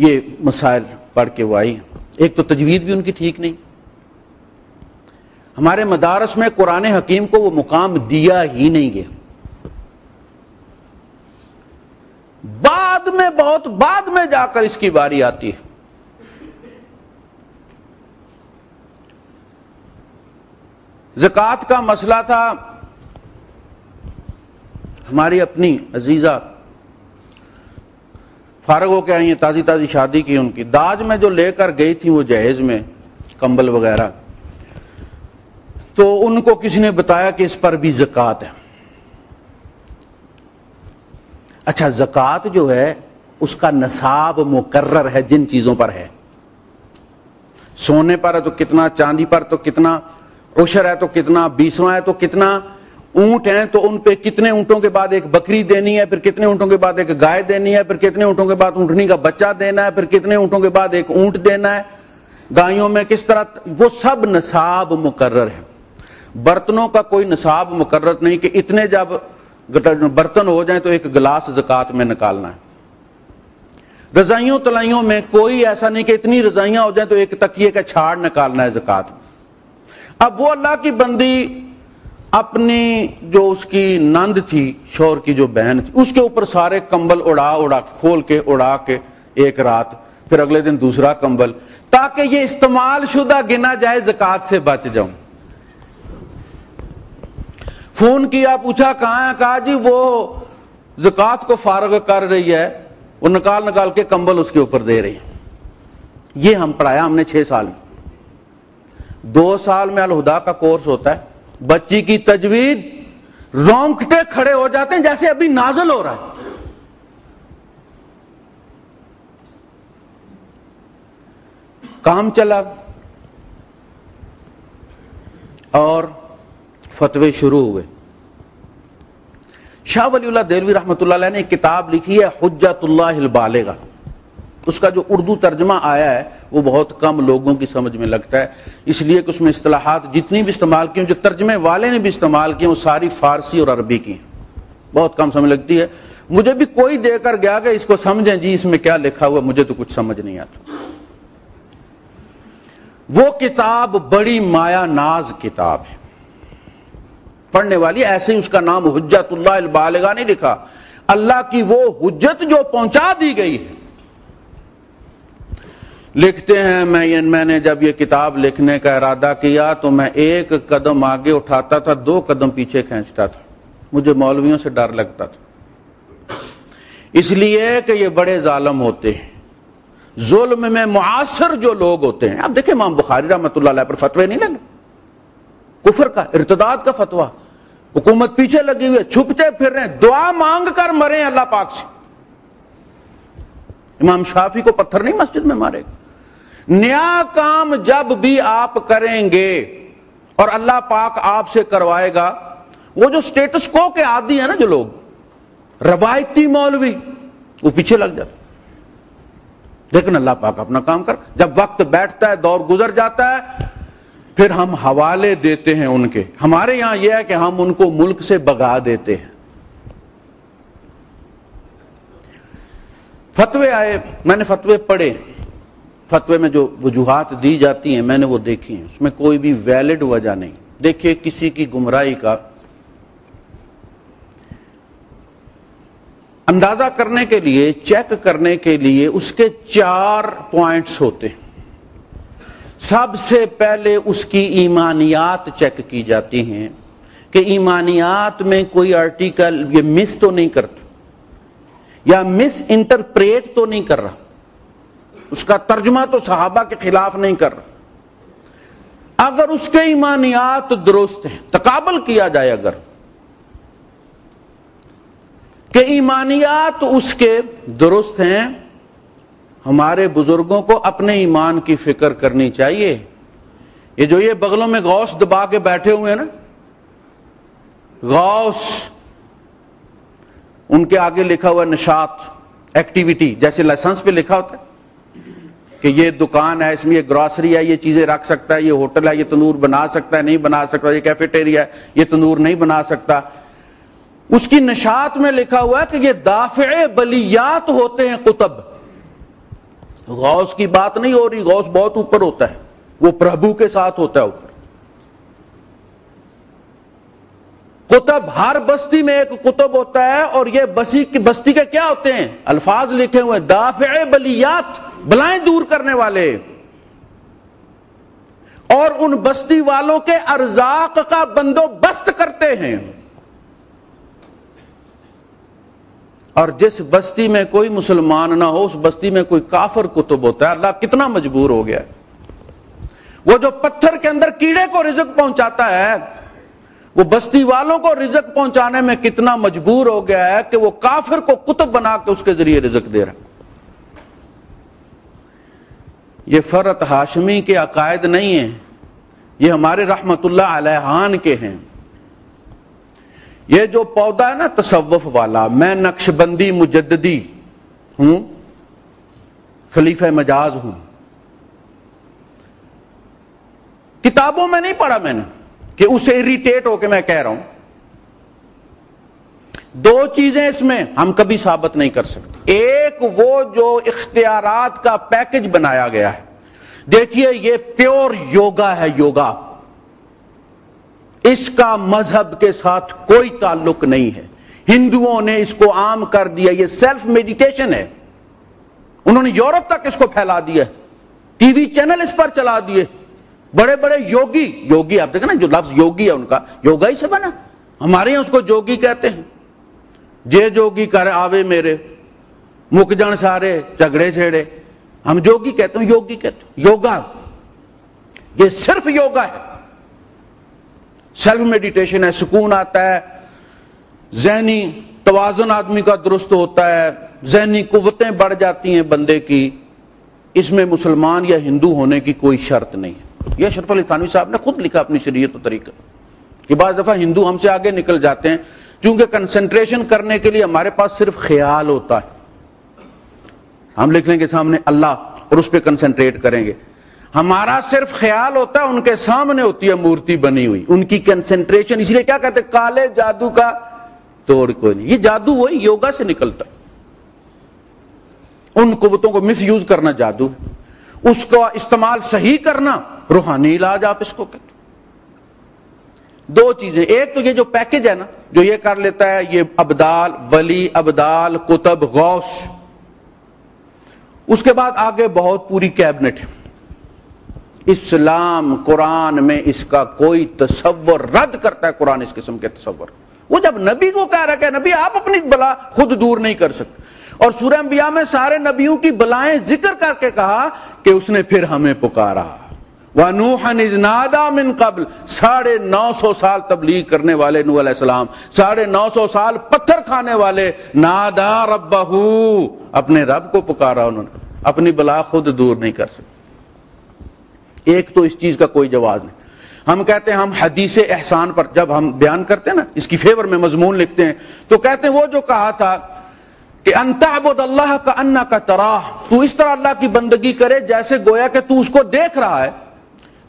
یہ مسائل پڑھ کے وہ آئی ایک تو تجوید بھی ان کی ٹھیک نہیں۔ ہمارے مدارس میں قرآن حکیم کو وہ مقام دیا ہی نہیں گیا۔ بعد میں بہت بعد میں جا کر اس کی باری آتی ہے۔ زکات کا مسئلہ تھا۔ ہماری اپنی عزیزہ فارغ ہو کے آئی ہیں تازی تازی شادی کی ان کی۔ داج میں جو لے کر گئی تھی وہ جہیز میں، کمبل وغیرہ۔ تو ان کو کسی نے بتایا کہ اس پر بھی زکات ہے۔ اچھا زکات جو ہے، اس کا نصاب مقرر ہے، جن چیزوں پر ہے۔ سونے پر ہے تو کتنا، چاندی پر تو کتنا، عشر ہے تو کتنا، بیسواں ہے تو کتنا اونٹ ہیں تو ان پہ کتنے اونٹوں کے بعد ایک بکری دینی ہے، پھر کتنے اونٹوں کے بعد ایک گائے دینی ہے، پھر کتنے اونٹوں کے بعد اونٹنی کا بچہ دینا ہے، پھر کتنے اونٹوں کے بعد ایک اونٹ دینا ہے۔ گایوں میں کس طرح؟ وہ سب نصاب مقرر ہے برتنوں کا کوئی نصاب مقرر نہیں کہ اتنے جب برتن ہو جائیں تو ایک گلاس زکات میں نکالنا ہے۔ رضائیوں تلائیوں میں کوئی ایسا نہیں کہ اتنی رضائیاں ہو جائیں تو ایک تکیے کا چھاڑ نکالنا ہے زکات اب وہ اللہ کی بندی اپنی جو اس کی نند تھی، شور کی جو بہن تھی، اس کے اوپر سارے کمبل اڑا اڑا کھول کے اڑا کے ایک رات پھر اگلے دن دوسرا کمبل، تاکہ یہ استعمال شدہ گنا جائے زکات سے بچ جاؤں۔ فون کیا، پوچھا کہاں ہے؟ کہا جی وہ زکات کو فارغ کر رہی ہے، وہ نکال نکال کے کمبل اس کے اوپر دے رہی ہے۔ یہ ہم پڑھایا ہم نے چھ سال میں۔ دو سال میں الہدا کا کورس ہوتا ہے۔ بچی کی تجوید رونکٹے کھڑے ہو جاتے ہیں جیسے ابھی نازل ہو رہا ہے۔ کام چلا۔ اور فتوے شروع ہوئے۔ شاہ ولی اللہ دلوی رحمۃ اللہ علیہ نے ایک کتاب لکھی ہے حجت اللہ البالغہ۔ اس کا جو اردو ترجمہ آیا ہے، وہ بہت کم لوگوں کی سمجھ میں لگتا ہے۔ اس لیے کہ اس میں اصطلاحات جتنی بھی استعمال کی جو ترجمے والے نے بھی استعمال کی وہ ساری فارسی اور عربی کی ہیں۔ بہت کم سمجھ لگتی ہے۔ مجھے بھی کوئی دے کر گیا کہ اس کو سمجھیں۔ جی اس میں کیا لکھا ہوا مجھے تو کچھ سمجھ نہیں آتا۔ وہ کتاب بڑی مایا ناز کتاب ہے۔ پڑھنے والی ایسے ہی اس کا نام حجت اللہ البالغا نہیں لکھا۔ اللہ کی وہ حجت جو پہنچا دی گئی ہے۔ لکھتے ہیں، میں میں نے جب یہ کتاب لکھنے کا ارادہ کیا تو میں ایک قدم آگے اٹھاتا تھا، دو قدم پیچھے کھینچتا تھا۔ مجھے مولویوں سے ڈر لگتا تھا۔ اس لیے کہ یہ بڑے ظالم ہوتے ہیں۔ ظلم میں معاصر جو لوگ ہوتے ہیں، آپ دیکھیں امام بخاری رحمۃ اللہ علیہ پر فتوے نہیں لگے؟ کفر کا، ارتداد کا فتوا حکومت پیچھے لگی ہوئی چھپتے پھر رہے دعا مانگ کر مرے اللہ پاک سے۔ امام شافی کو پتھر نہیں مسجد میں مارے گا؟ نیا کام جب بھی آپ کریں گے اور اللہ پاک آپ سے کروائے گا، وہ جو سٹیٹس کو کے عادی ہیں نا جو لوگ، روایتی مولوی، وہ پیچھے لگ جاتے لیکن اللہ پاک اپنا کام کر، جب وقت بیٹھتا ہے، دور گزر جاتا ہے، پھر ہم حوالے دیتے ہیں ان کے۔ ہمارے یہاں یہ ہے کہ ہم ان کو ملک سے بگا دیتے ہیں۔ فتوے آئے، میں نے فتوے پڑھے۔ فتوے میں جو وجوہات دی جاتی ہیں، میں نے وہ دیکھی ہیں۔ اس میں کوئی بھی ویلڈ وجہ نہیں۔ دیکھیے کسی کی گمراہی کا اندازہ کرنے کے لیے چیک کرنے کے لیے اس کے چار پوائنٹس ہوتے ہیں۔ سب سے پہلے اس کی ایمانیات چیک کی جاتی ہیں کہ ایمانیات میں کوئی آرٹیکل یہ مس تو نہیں کرتا، یا مس انٹرپریٹ تو نہیں کر رہا۔ اس کا ترجمہ تو صحابہ کے خلاف نہیں کر رہا۔ اگر اس کے ایمانیات درست ہیں، تقابل کیا جائے اگر، کہ ایمانیات اس کے درست ہیں، ہمارے بزرگوں کو اپنے ایمان کی فکر کرنی چاہیے۔ یہ جو یہ بغلوں میں غوث دبا کے بیٹھے ہوئے ہیں نا، غوث، ان کے آگے لکھا ہوا نشات ایکٹیویٹی جیسے لائسنس پہ لکھا ہوتا ہے۔ کہ یہ دکان ہے، اس میں یہ گراسری ہے، یہ چیزیں رکھ سکتا ہے، یہ ہوٹل ہے، یہ تندور بنا سکتا ہے، نہیں بنا سکتا، یہ کیفیٹیریا ہے، یہ تندور نہیں بنا سکتا۔ اس کی نشات میں لکھا ہوا ہے کہ یہ دافع بلیات ہوتے ہیں قطب۔ غوث کی بات نہیں ہو رہی، غوث بہت اوپر ہوتا ہے، وہ پربھو کے ساتھ ہوتا ہے اوپر۔ کتب ہر بستی میں ایک کتب ہوتا ہے اور یہ بسی بستی کے کیا ہوتے ہیں؟ الفاظ لکھے ہوئے دافع بلیات، بلائیں دور کرنے والے۔ اور ان بستی والوں کے ارزاق کا بندوبست کرتے ہیں۔ اور جس بستی میں کوئی مسلمان نہ ہو، اس بستی میں کوئی کافر کتب ہوتا ہے۔ اللہ کتنا مجبور ہو گیا۔ وہ جو پتھر کے اندر کیڑے کو رزق پہنچاتا ہے وہ بستی والوں کو رزق پہنچانے میں کتنا مجبور ہو گیا ہے کہ وہ کافر کو کتب بنا کے اس کے ذریعے رزق دے رہا یہ فرت ہاشمی کے عقائد نہیں ہیں، یہ ہمارے رحمت اللہ علیہان کے ہیں۔ یہ جو پودا ہے نا تصوف والا، میں نقش بندی مجددی ہوں، خلیفہ مجاز ہوں۔ کتابوں میں نہیں پڑھا میں نے۔ کہ اسے اریٹیٹ ہو کے میں کہہ رہا ہوں۔ دو چیزیں اس میں ہم کبھی ثابت نہیں کر سکتے۔ ایک وہ جو اختیارات کا پیکج بنایا گیا ہے۔ دیکھیے یہ پیور یوگا ہے یوگا اس کا مذہب کے ساتھ کوئی تعلق نہیں ہے۔ ہندوؤں نے اس کو عام کر دیا، یہ سیلف میڈیٹیشن ہے۔ انہوں نے یورپ تک اس کو پھیلا دیا ٹی وی چینل اس پر چلا دیے۔ بڑے بڑے یوگی یوگی آپ دیکھیں نا، جو لفظ یوگی ہے ان کا، یوگا ہی سے بنا ہمارے یہاں اس کو جوگی کہتے ہیں۔ جے جوگی کر آوے میرے، مک جان سارے، جھگڑے چھیڑے ہم جوگی کہتے ہیں، یوگی کہتے ہیں۔ یوگا، یہ صرف یوگا ہے۔ سیلف میڈیٹیشن ہے، سکون آتا ہے۔ ذہنی توازن آدمی کا درست ہوتا ہے۔ ذہنی قوتیں بڑھ جاتی ہیں بندے کی۔ اس میں مسلمان یا ہندو ہونے کی کوئی شرط نہیں ہے۔ یہ اشرف علی تھانوی صاحب نے خود لکھا اپنی شریعت و طریقہ کہ بعض دفعہ ہندو ہم سے آگے نکل جاتے ہیں کیونکہ کنسنٹریشن کرنے کے لیے ہمارے پاس صرف خیال ہوتا ہے۔ ہم لکھ لیں گے سامنے اللہ اور اس پہ کنسنٹریٹ کریں گے۔ ہمارا صرف خیال ہوتا ہے، ان کے سامنے ہوتی ہے، مورتی بنی ہوئی۔ ان کی کنسنٹریشن اس لیے کیا کہتے ہیں؟ کالے جادو کا توڑ کوئی نہیں۔ یہ جادو وہی یوگا سے نکلتا ہے۔ ان قوتوں کو مس یوز کرنا جادو اس کو استعمال صحیح کرنا روحانی علاج آپ اس کو کہتے دو چیزیں، ایک تو یہ جو پیکج ہے نا، جو یہ کر لیتا ہے، یہ ابدال، ولی ابدال کتب غوث۔ اس کے بعد آگے بہت پوری کیبنٹ ہے اسلام، قرآن میں اس کا کوئی تصور رد کرتا ہے، قرآن اس قسم کے تصور۔ وہ جب نبی کو کہہ رہا کہ نبی، آپ اپنی بلا خود دور نہیں کر سکتے۔ اور سورہ انبیاء میں سارے نبیوں کی بلائیں ذکر کر کے کہا کہ اس نے پھر ہمیں پکارا۔ من قبل، ساڑھے نو سو سال تبلیغ کرنے والے نو علیہ السلام، ساڑھے نو سو سال پتھر کھانے والے، نادا رب اپنے رب کو پکارا انہوں نے، اپنی بلا خود دور نہیں کر سکتے ایک تو اس چیز کا کوئی جواز نہیں۔ ہم کہتے ہیں ہم حدیث احسان پر، جب ہم بیان کرتے ہیں نا، اس کی فیور میں مضمون لکھتے ہیں، تو کہتے ہیں وہ جو کہا تھا کہ انتعبد اللہ کا انا کا تراہ، تو اس طرح اللہ کی بندگی کرے جیسے گویا کہ تو اس کو دیکھ رہا ہے۔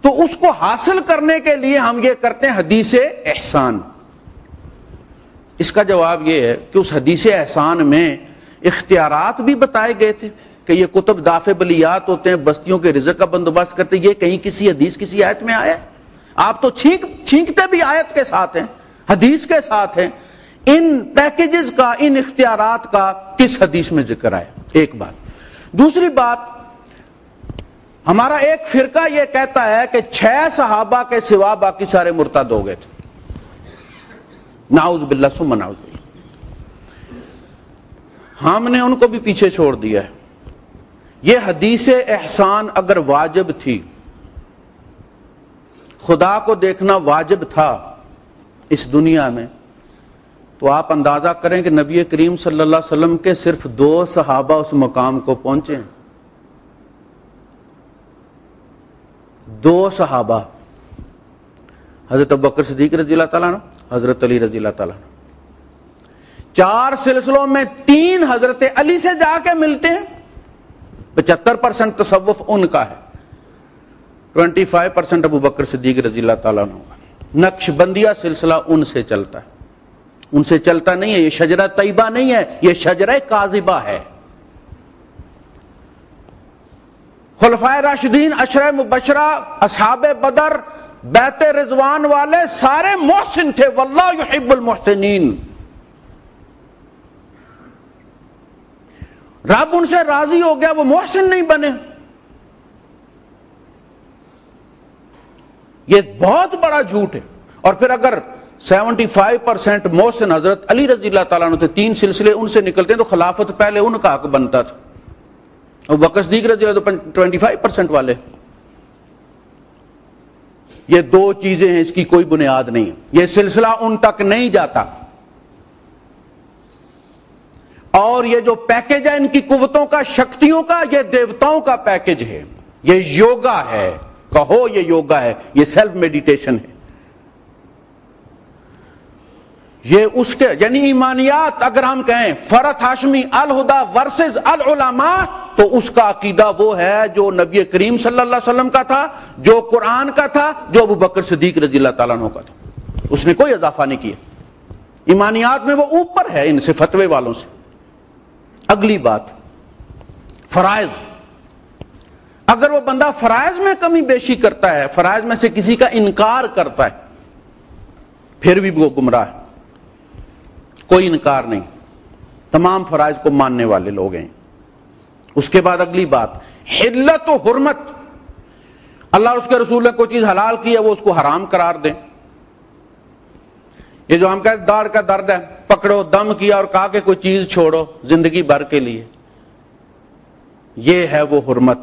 تو اس کو حاصل کرنے کے لیے ہم یہ کرتے ہیں حدیث احسان۔ اس کا جواب یہ ہے کہ اس حدیث احسان میں اختیارات بھی بتائے گئے تھے کہ یہ کتب دافع بلیات ہوتے ہیں، بستیوں کے رزق کا بندوبست کرتے یہ کہیں کسی حدیث، کسی آیت میں آئے آپ تو چھینک، چھینکتے بھی آیت کے ساتھ ہیں، حدیث کے ساتھ ہیں۔ ان پیکجز کا، ان اختیارات کا کس حدیث میں ذکر آئے ایک بات۔ دوسری بات ہمارا ایک فرقہ یہ کہتا ہے کہ چھ صحابہ کے سوا باقی سارے مرتد ہو گئے تھے۔ ناؤز باللہ سم ناؤز باللہ۔ ہم نے ان کو بھی پیچھے چھوڑ دیا ہے۔ یہ حدیث احسان اگر واجب تھی، خدا کو دیکھنا واجب تھا اس دنیا میں، تو آپ اندازہ کریں کہ نبی کریم صلی اللہ علیہ وسلم کے صرف دو صحابہ اس مقام کو پہنچے ہیں۔ دو صحابہ، حضرت بکر صدیق رضی اللہ تعالیٰ حضرت علی رضی اللہ تعالیٰ چار سلسلوں میں تین حضرت علی سے جا کے ملتے ہیں۔ پچہتر پرسینٹ تصوف ان کا ہے۔ Twenty five percent Abu Bakr Siddiq رضی اللہ تعالیٰ نقش بندیا سلسلہ ان سے چلتا ہے۔ ان سے چلتا نہیں ہے، یہ شجرہ طیبہ نہیں ہے، یہ شجرہ کاذبہ ہے۔ خلفائے راشدین اشر مبشرہ، اصحاب بدر، بیت رضوان والے سارے محسن تھے، واللہ یحب المحسنین۔ رب ان سے راضی ہو گیا، وہ محسن نہیں بنے۔ یہ بہت بڑا جھوٹ ہے۔ اور پھر اگر سیونٹی فائیو پرسینٹ محسن حضرت علی رضی اللہ تعالیٰ تھے، تین سلسلے ان سے نکلتے ہیں تو خلافت پہلے ان کا حق بنتا تھا۔ اور بکس دیگر ٹوینٹی فائیو پرسینٹ والے۔ یہ دو چیزیں ہیں، اس کی کوئی بنیاد نہیں۔ یہ سلسلہ ان تک نہیں جاتا۔ اور یہ جو پیکج ہے، ان کی قوتوں کا، شکتیوں کا، یہ دیوتاؤں کا پیکج ہے۔ یہ یوگا ہے۔ کہو یہ یوگا ہے۔ یہ سیلف میڈیٹیشن ہے۔ یہ اس کے یعنی ایمانیات اگر ہم کہیں فرت ہاشمی الہدا ورسز العلماء، تو اس کا عقیدہ وہ ہے جو نبی کریم صلی اللہ علیہ وسلم کا تھا، جو قرآن کا تھا، جو ابو بکر صدیق رضی اللہ تعالیٰ عنہ کا تھا۔ اس نے کوئی اضافہ نہیں کیا۔ ایمانیات میں وہ اوپر ہے ان سے، فتوے والوں سے۔ اگلی بات، فرائض۔ اگر وہ بندہ فرائض میں کمی بیشی کرتا ہے، فرائض میں سے کسی کا انکار کرتا ہے، پھر بھی وہ گمراہ ہے۔ کوئی انکار نہیں۔ تمام فرائض کو ماننے والے لوگ ہیں۔ اس کے بعد اگلی بات، حلت و حرمت۔ اللہ اس کے رسول نے کوئی چیز حلال کی ہے، وہ اس کو حرام قرار دیں۔ یہ جو ہم کہتے داڑ کا درد ہے، پکڑو، دم کیا اور کہا کہ کوئی چیز چھوڑو زندگی بھر کے لیے۔ یہ ہے وہ حرمت۔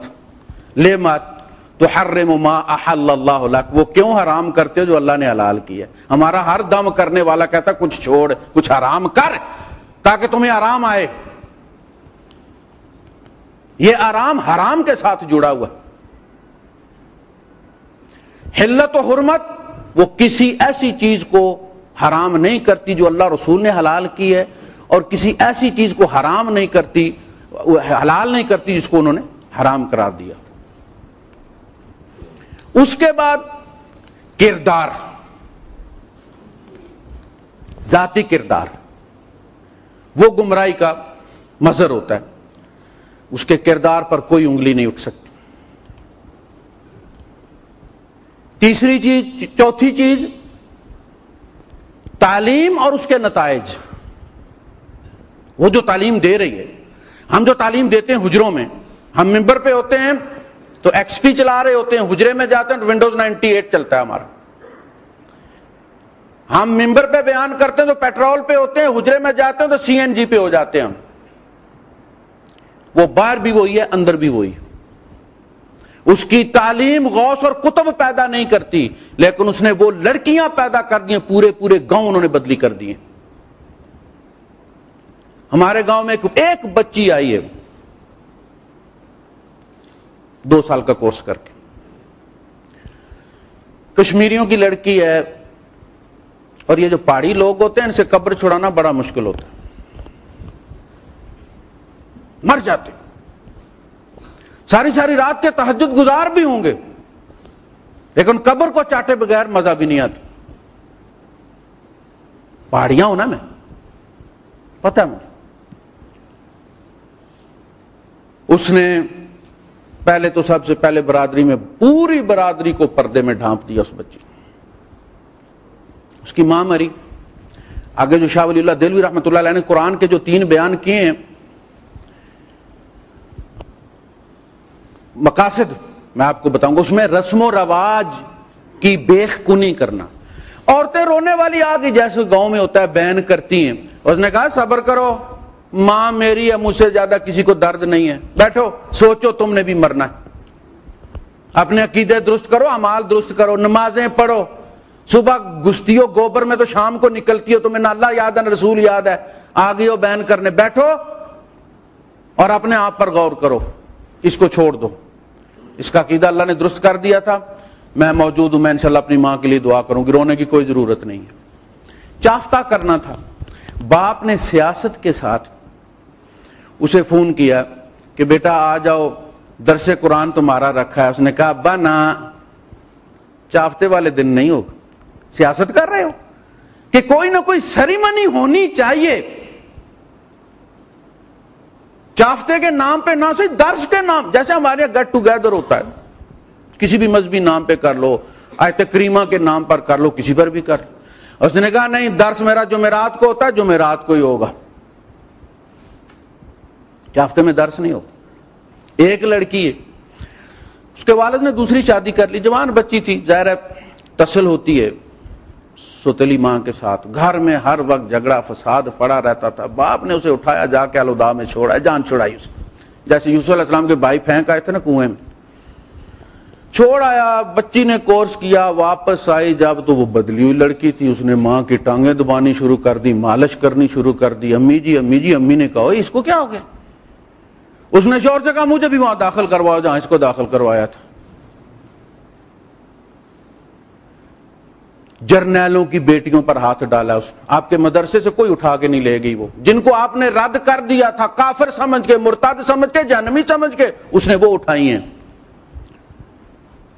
لے مت۔ تو ہر ما احل اللہ وہ کیوں حرام کرتے جو اللہ نے حلال کیا؟ ہمارا ہر دم کرنے والا کہتا کچھ چھوڑ، کچھ حرام کر، تاکہ تمہیں آرام آئے۔ یہ آرام حرام کے ساتھ جڑا ہوا۔ حلت و حرمت، وہ کسی ایسی چیز کو حرام نہیں کرتی جو اللہ رسول نے حلال کی ہے، اور کسی ایسی چیز کو حرام نہیں کرتی حلال نہیں کرتی جس کو انہوں نے حرام قرار دیا۔ اس کے بعد کردار، ذاتی کردار۔ وہ گمراہی کا مظہر ہوتا ہے۔ اس کے کردار پر کوئی انگلی نہیں اٹھ سکتی۔ تیسری چیز، چوتھی چیز، تعلیم اور اس کے نتائج۔ وہ جو تعلیم دے رہی ہے، ہم جو تعلیم دیتے ہیں حجروں میں، ہم ممبر پہ ہوتے ہیں تو ایکس پی چلا رہے ہوتے ہیں، حجرے میں جاتے ہیں تو ونڈوز نائنٹی ایٹ چلتا ہے ہمارا۔ ہم ممبر پہ بیان کرتے ہیں تو پیٹرول پہ ہوتے ہیں، حجرے میں جاتے ہیں تو سی این جی پہ ہو جاتے ہیں ہم۔ وہ باہر بھی وہی ہے، اندر بھی وہی۔ اس کی تعلیم غوث اور کتب پیدا نہیں کرتی، لیکن اس نے وہ لڑکیاں پیدا کر دی پورے پورے گاؤں انہوں نے بدلی کر دیے ہمارے گاؤں میں ایک بچی آئی ہے۔ دو سال کا کورس کر کے۔ کشمیریوں کی لڑکی ہے اور یہ جو پہاڑی لوگ ہوتے ہیں، ان سے قبر چھڑانا بڑا مشکل ہوتا ہے۔ مر جاتے۔ ساری ساری رات کے تحجد گزار بھی ہوں گے، لیکن قبر کو چاٹے بغیر مزہ بھی نہیں آتا۔ پہاڑیاں ہونا میں۔ پتا مجھے۔ اس نے پہلے تو سب سے پہلے برادری میں پوری برادری کو پردے میں ڈھانپ دیا اس بچی اس کی ماں مری۔ آگے جو شاہ ولی اللہ دلوی رحمۃ اللہ علیہ نے قرآن کے جو تین بیان کیے ہیں، مقاصد میں آپ کو بتاؤں گا۔ اس میں رسم و رواج کی بیخ کنی کرنا۔ عورتیں رونے والی آ گئی جیسے گاؤں میں ہوتا ہے، بین کرتی ہیں۔ اس نے کہا، صبر کرو۔ ماں میری ہے مجھ سے زیادہ کسی کو درد نہیں ہے۔ بیٹھو، سوچو تم نے بھی مرنا ہے۔ اپنے عقیدے درست کرو امال درست کرو، نمازیں پڑھو۔ صبح گستی ہو، گوبر میں تو شام کو نکلتی ہو، تمہیں نہ اللہ یاد ہے نہ رسول یاد ہے۔ آگے ہو، بین کرنے۔ بیٹھو اور اپنے آپ پر غور کرو۔ اس کو چھوڑ دو۔ اس کا عقیدہ اللہ نے درست کر دیا تھا۔ میں موجود ہوں، میں انشاءاللہ اپنی ماں کے لیے دعا کروں گی۔ رونے کی کوئی ضرورت نہیں ہے۔ چافتہ کرنا تھا۔ باپ نے سیاست کے ساتھ اسے فون کیا کہ بیٹا آ جاؤ، درس قرآن تمہارا رکھا ہے۔ اس نے کہا ابا نہ چافتے والے دن نہیں ہو سیاست کر رہے ہو کہ کوئی نہ کوئی سریمنی ہونی چاہیے۔ چافتے کے نام پہ، نہ صرف درس کے نام، جیسے ہمارے یہاں گیٹ ٹوگیدر ہوتا ہے۔ کسی بھی مذہبی نام پہ کر لو، آیت کریمہ کے نام پر کر لو، کسی پر بھی کر لو۔ اس نے کہا، نہیں، درس میرا جمعرات کو ہوتا ہے، جمعرات کو ہی ہوگا۔ ہفتے میں درس نہیں ہو۔ ایک لڑکی ہے۔ اس کے والد نے دوسری شادی کر لی۔ جوان بچی تھی۔ ظاہر تسل ہوتی ہے ستلی ماں کے ساتھ۔ گھر میں ہر وقت جھگڑا، فساد پڑا رہتا تھا۔ باپ نے اسے اٹھایا، جا کے الدا میں چھوڑا، جان چھوڑائی اسے جیسے یوسف علیہ السلام کے بھائی پھینک آئے تھے نا کنویں میں۔ چھوڑ آیا، بچی نے کورس کیا، واپس آئی۔ جب تو وہ بدلی ہوئی لڑکی تھی۔ اس نے ماں کی ٹانگیں دبانی شروع کر دی، مالش کرنی شروع کر دی۔ امی جی امی جی امی نے کہا اس کو کیا ہو گیا؟ اس نے شور سے کہا مجھے بھی وہاں داخل کرواؤ جہاں اس کو داخل کروایا تھا۔ جرنیلوں کی بیٹیوں پر ہاتھ ڈالا اس آپ کے مدرسے سے کوئی اٹھا کے نہیں لے گئی وہ۔ جن کو آپ نے رد کر دیا تھا، کافر سمجھ کے مرتاد سمجھ کے جنمی سمجھ کے، اس نے وہ اٹھائی ہیں۔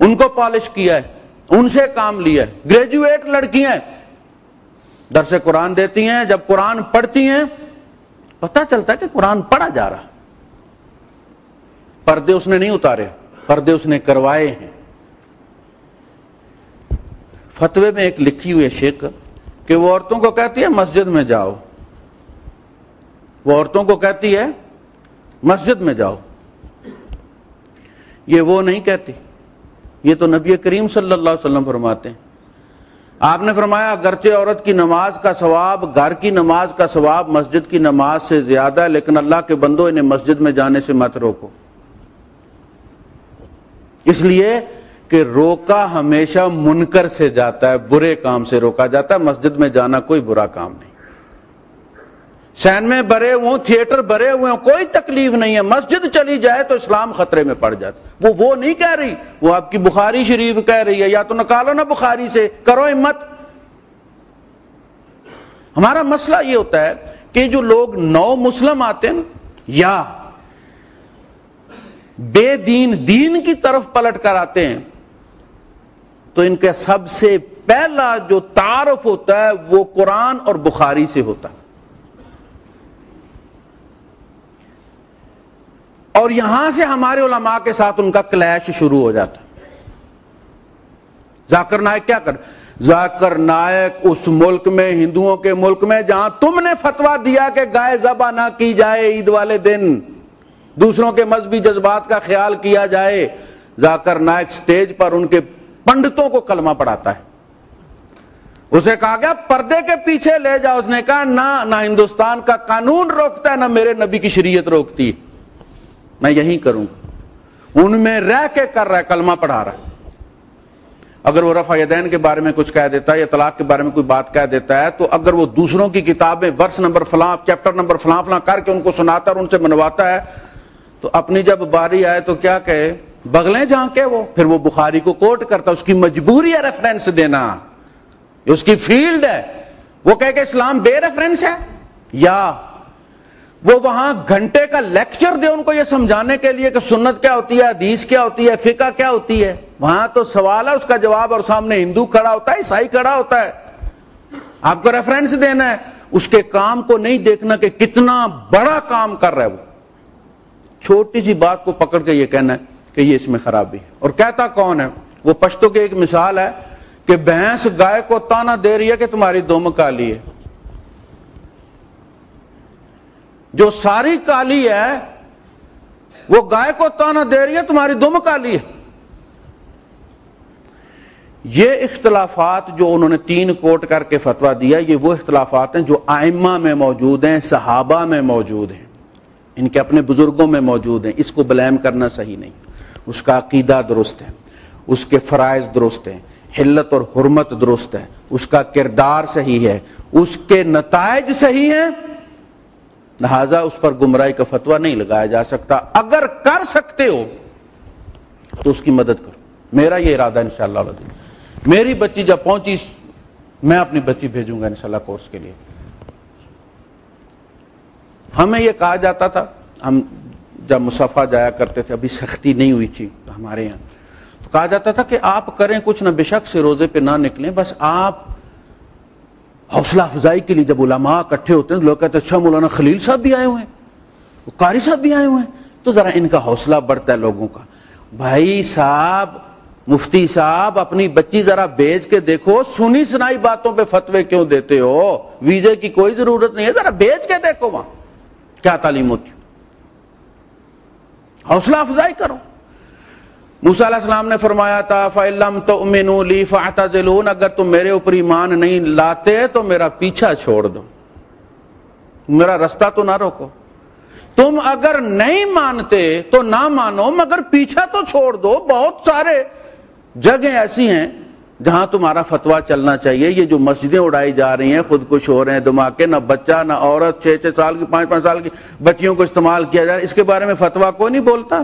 ان کو پالش کیا ہے، ان سے کام لیا ہے۔ گریجویٹ لڑکی ہیں۔ درس قرآن دیتی ہیں، جب قرآن پڑھتی ہیں، پتہ چلتا ہے کہ قرآن پڑھا جا رہا۔ پردے اس نے نہیں اتارے، پردے اس نے کروائے ہیں۔ فتوے میں ایک لکھی ہوئی شیخ کہ وہ عورتوں کو کہتی ہے، مسجد میں جاؤ۔ وہ عورتوں کو کہتی ہے، مسجد میں جاؤ۔ یہ وہ نہیں کہتی۔ یہ تو نبی کریم صلی اللہ علیہ وسلم فرماتے ہیں۔ آپ نے فرمایا، اگرچہ عورت کی نماز کا ثواب، گھر کی نماز کا ثواب مسجد کی نماز سے زیادہ ہے، لیکن اللہ کے بندوں انہیں مسجد میں جانے سے مت روکو۔ اس لیے کہ روکا ہمیشہ منکر سے جاتا ہے، برے کام سے روکا جاتا ہے، مسجد میں جانا کوئی برا کام نہیں۔ سین میں برے ہوئے، تھیٹر برے ہوئے ہوں کوئی تکلیف نہیں ہے۔ مسجد چلی جائے تو اسلام خطرے میں پڑ جاتا وہ وہ نہیں کہہ رہی، وہ آپ کی بخاری شریف کہہ رہی ہے۔ یا تو نکالو نا بخاری سے، کرو ہمت۔ ہمارا مسئلہ یہ ہوتا ہے کہ جو لوگ نو مسلم آتے ہیں، یا بے دین دین کی طرف پلٹ کر آتے ہیں، تو ان کا سب سے پہلا جو تعارف ہوتا ہے وہ قرآن اور بخاری سے ہوتا ہے۔ اور یہاں سے ہمارے علماء کے ساتھ ان کا کلیش شروع ہو جاتا ذاکر نائک کیا کر، ذاکر نائک اس ملک میں، ہندوؤں کے ملک میں، جہاں تم نے فتوا دیا کہ گائے ذبح نہ کی جائے عید والے دن۔ دوسروں کے مذہبی جذبات کا خیال کیا جائے، ذاکر نائک سٹیج پر ان کے پنڈتوں کو کلمہ پڑھاتا ہے۔ اسے کہا گیا، پردے کے پیچھے لے جاؤ۔ اس نے کہا، نہ نہ ہندوستان کا قانون روکتا ہے، نہ میرے نبی کی شریعت روکتی میں یہی کروں۔ ان میں رہ کے کر رہا ہے، کلمہ پڑھا رہا ہے۔ اگر وہ رفا دین کے بارے میں کچھ کہہ دیتا ہے یا طلاق کے بارے میں کوئی بات کہہ دیتا ہے، تو اگر وہ دوسروں کی کتابیں ورس نمبر فلاں، چیپٹر نمبر فلاں فلاں کر کے ان کو سناتا اور ان سے منواتا ہے تو اپنی جب باری آئے تو کیا کہے؟ بغلیں جہاں کے وہ، پھر وہ بخاری کو کوٹ کرتا، اس کی مجبوری ہے ریفرنس دینا۔ اس کی فیلڈ ہے۔ وہ کہے کہ اسلام بے ریفرنس ہے۔ یا وہ وہاں گھنٹے کا لیکچر دے ان کو یہ سمجھانے کے لیے کہ سنت کیا ہوتی ہے، حدیث کیا ہوتی ہے، فقہ کیا ہوتی ہے۔ وہاں تو سوال ہے، اس کا جواب اور سامنے ہندو کھڑا ہوتا ہے، عیسائی کھڑا ہوتا ہے۔ آپ کو ریفرنس دینا ہے۔ اس کے کام کو نہیں دیکھنا کہ کتنا بڑا کام کر رہا ہے وہ۔ چھوٹی سی بات کو پکڑ کے یہ کہنا ہے کہ یہ اس میں خرابی ہے۔ اور کہتا کون ہے؟ وہ پشتوں کی ایک مثال ہے کہ بھینس گائے کو تانا دے رہی ہے کہ تمہاری دم کالی ہے۔ جو ساری کالی ہے، وہ گائے کو تانا دے رہی ہے، تمہاری دم کالی ہے۔ یہ اختلافات جو انہوں نے تین کوٹ کر کے فتوا دیا، یہ وہ اختلافات ہیں جو آئمہ میں موجود ہیں، صحابہ میں موجود ہیں۔ ان کے اپنے بزرگوں میں موجود ہیں، اس کو بلیم کرنا صحیح نہیں۔ اس کا عقیدہ درست ہے، اس کے فرائض درست ہیں، حلت اور حرمت درست ہے، اس کا کردار صحیح ہے، اس کے نتائج صحیح ہیں۔ لہذا اس پر گمراہی کا فتوا نہیں لگایا جا سکتا۔ اگر کر سکتے ہو، تو اس کی مدد کرو۔ میرا یہ ارادہ انشاءاللہ اللہ میری بچی جب پہنچی، میں اپنی بچی بھیجوں گا انشاءاللہ کورس کے لیے۔ ہمیں یہ کہا جاتا تھا، ہم جب مسافہ جایا کرتے تھے، ابھی سختی نہیں ہوئی تھی ہمارے یہاں۔ تو کہا جاتا تھا کہ آپ کریں کچھ نہ بے شک سے روزے پہ نہ نکلیں، بس آپ حوصلہ افزائی کے لیے جب علماء اکٹھے ہوتے ہیں لوگ کہتے ہیں اچھا مولانا خلیل صاحب بھی آئے ہوئے ہیں قاری صاحب بھی آئے ہوئے ہیں۔ تو ذرا ان کا حوصلہ بڑھتا ہے لوگوں کا۔ بھائی صاحب، مفتی صاحب، اپنی بچی ذرا بیچ کے دیکھو، سنی سنائی باتوں پہ فتوے کیوں دیتے ہو؟ ویزے کی کوئی ضرورت نہیں ہے، ذرا بیچ کے دیکھو وہاں۔ کیا تعلیم ہوتی حوصلہ افزائی کرو۔ موسیٰ علیہ السلام نے فرمایا تھا، فَإِلَّمْ تُؤْمِنُوا لِي فَاعْتَزِلُونَ، اگر تم میرے اوپر ایمان نہیں لاتے تو میرا پیچھا چھوڑ دو۔ میرا رستہ تو نہ روکو۔ تم اگر نہیں مانتے تو نہ مانو، مگر پیچھا تو چھوڑ دو۔ بہت سارے جگہیں ایسی ہیں جہاں تمہارا فتوا چلنا چاہیے، یہ جو مسجدیں اڑائی جا رہی ہیں خود کش ہو رہے ہیں دماغے نہ بچہ، نہ عورت، چھ چھ سال کی، پانچ پانچ سال کی بچیوں کو استعمال کیا جا رہا ہے۔ اس کے بارے میں فتوا کوئی نہیں بولتا؟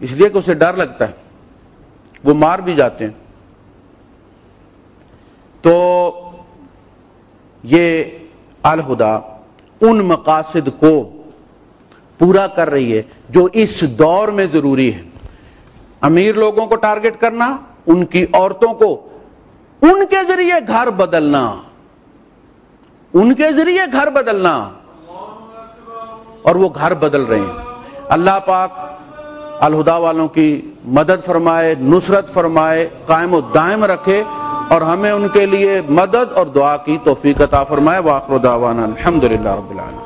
اس لیے کہ اسے ڈر لگتا ہے۔ وہ مار بھی جاتے ہیں۔ تو یہ الہدا ان مقاصد کو پورا کر رہی ہے جو اس دور میں ضروری ہے۔ امیر لوگوں کو ٹارگٹ کرنا ان کی عورتوں کو ان کے ذریعے گھر بدلنا۔ ان کے ذریعے گھر بدلنا۔ اور وہ گھر بدل رہے ہیں۔ اللہ پاک الہدا والوں کی مدد فرمائے، نصرت فرمائے، قائم و دائم رکھے اور ہمیں ان کے لیے مدد اور دعا کی توفیق عطا فرمائے۔ واخر دعوانا الحمدللہ رب العالمین۔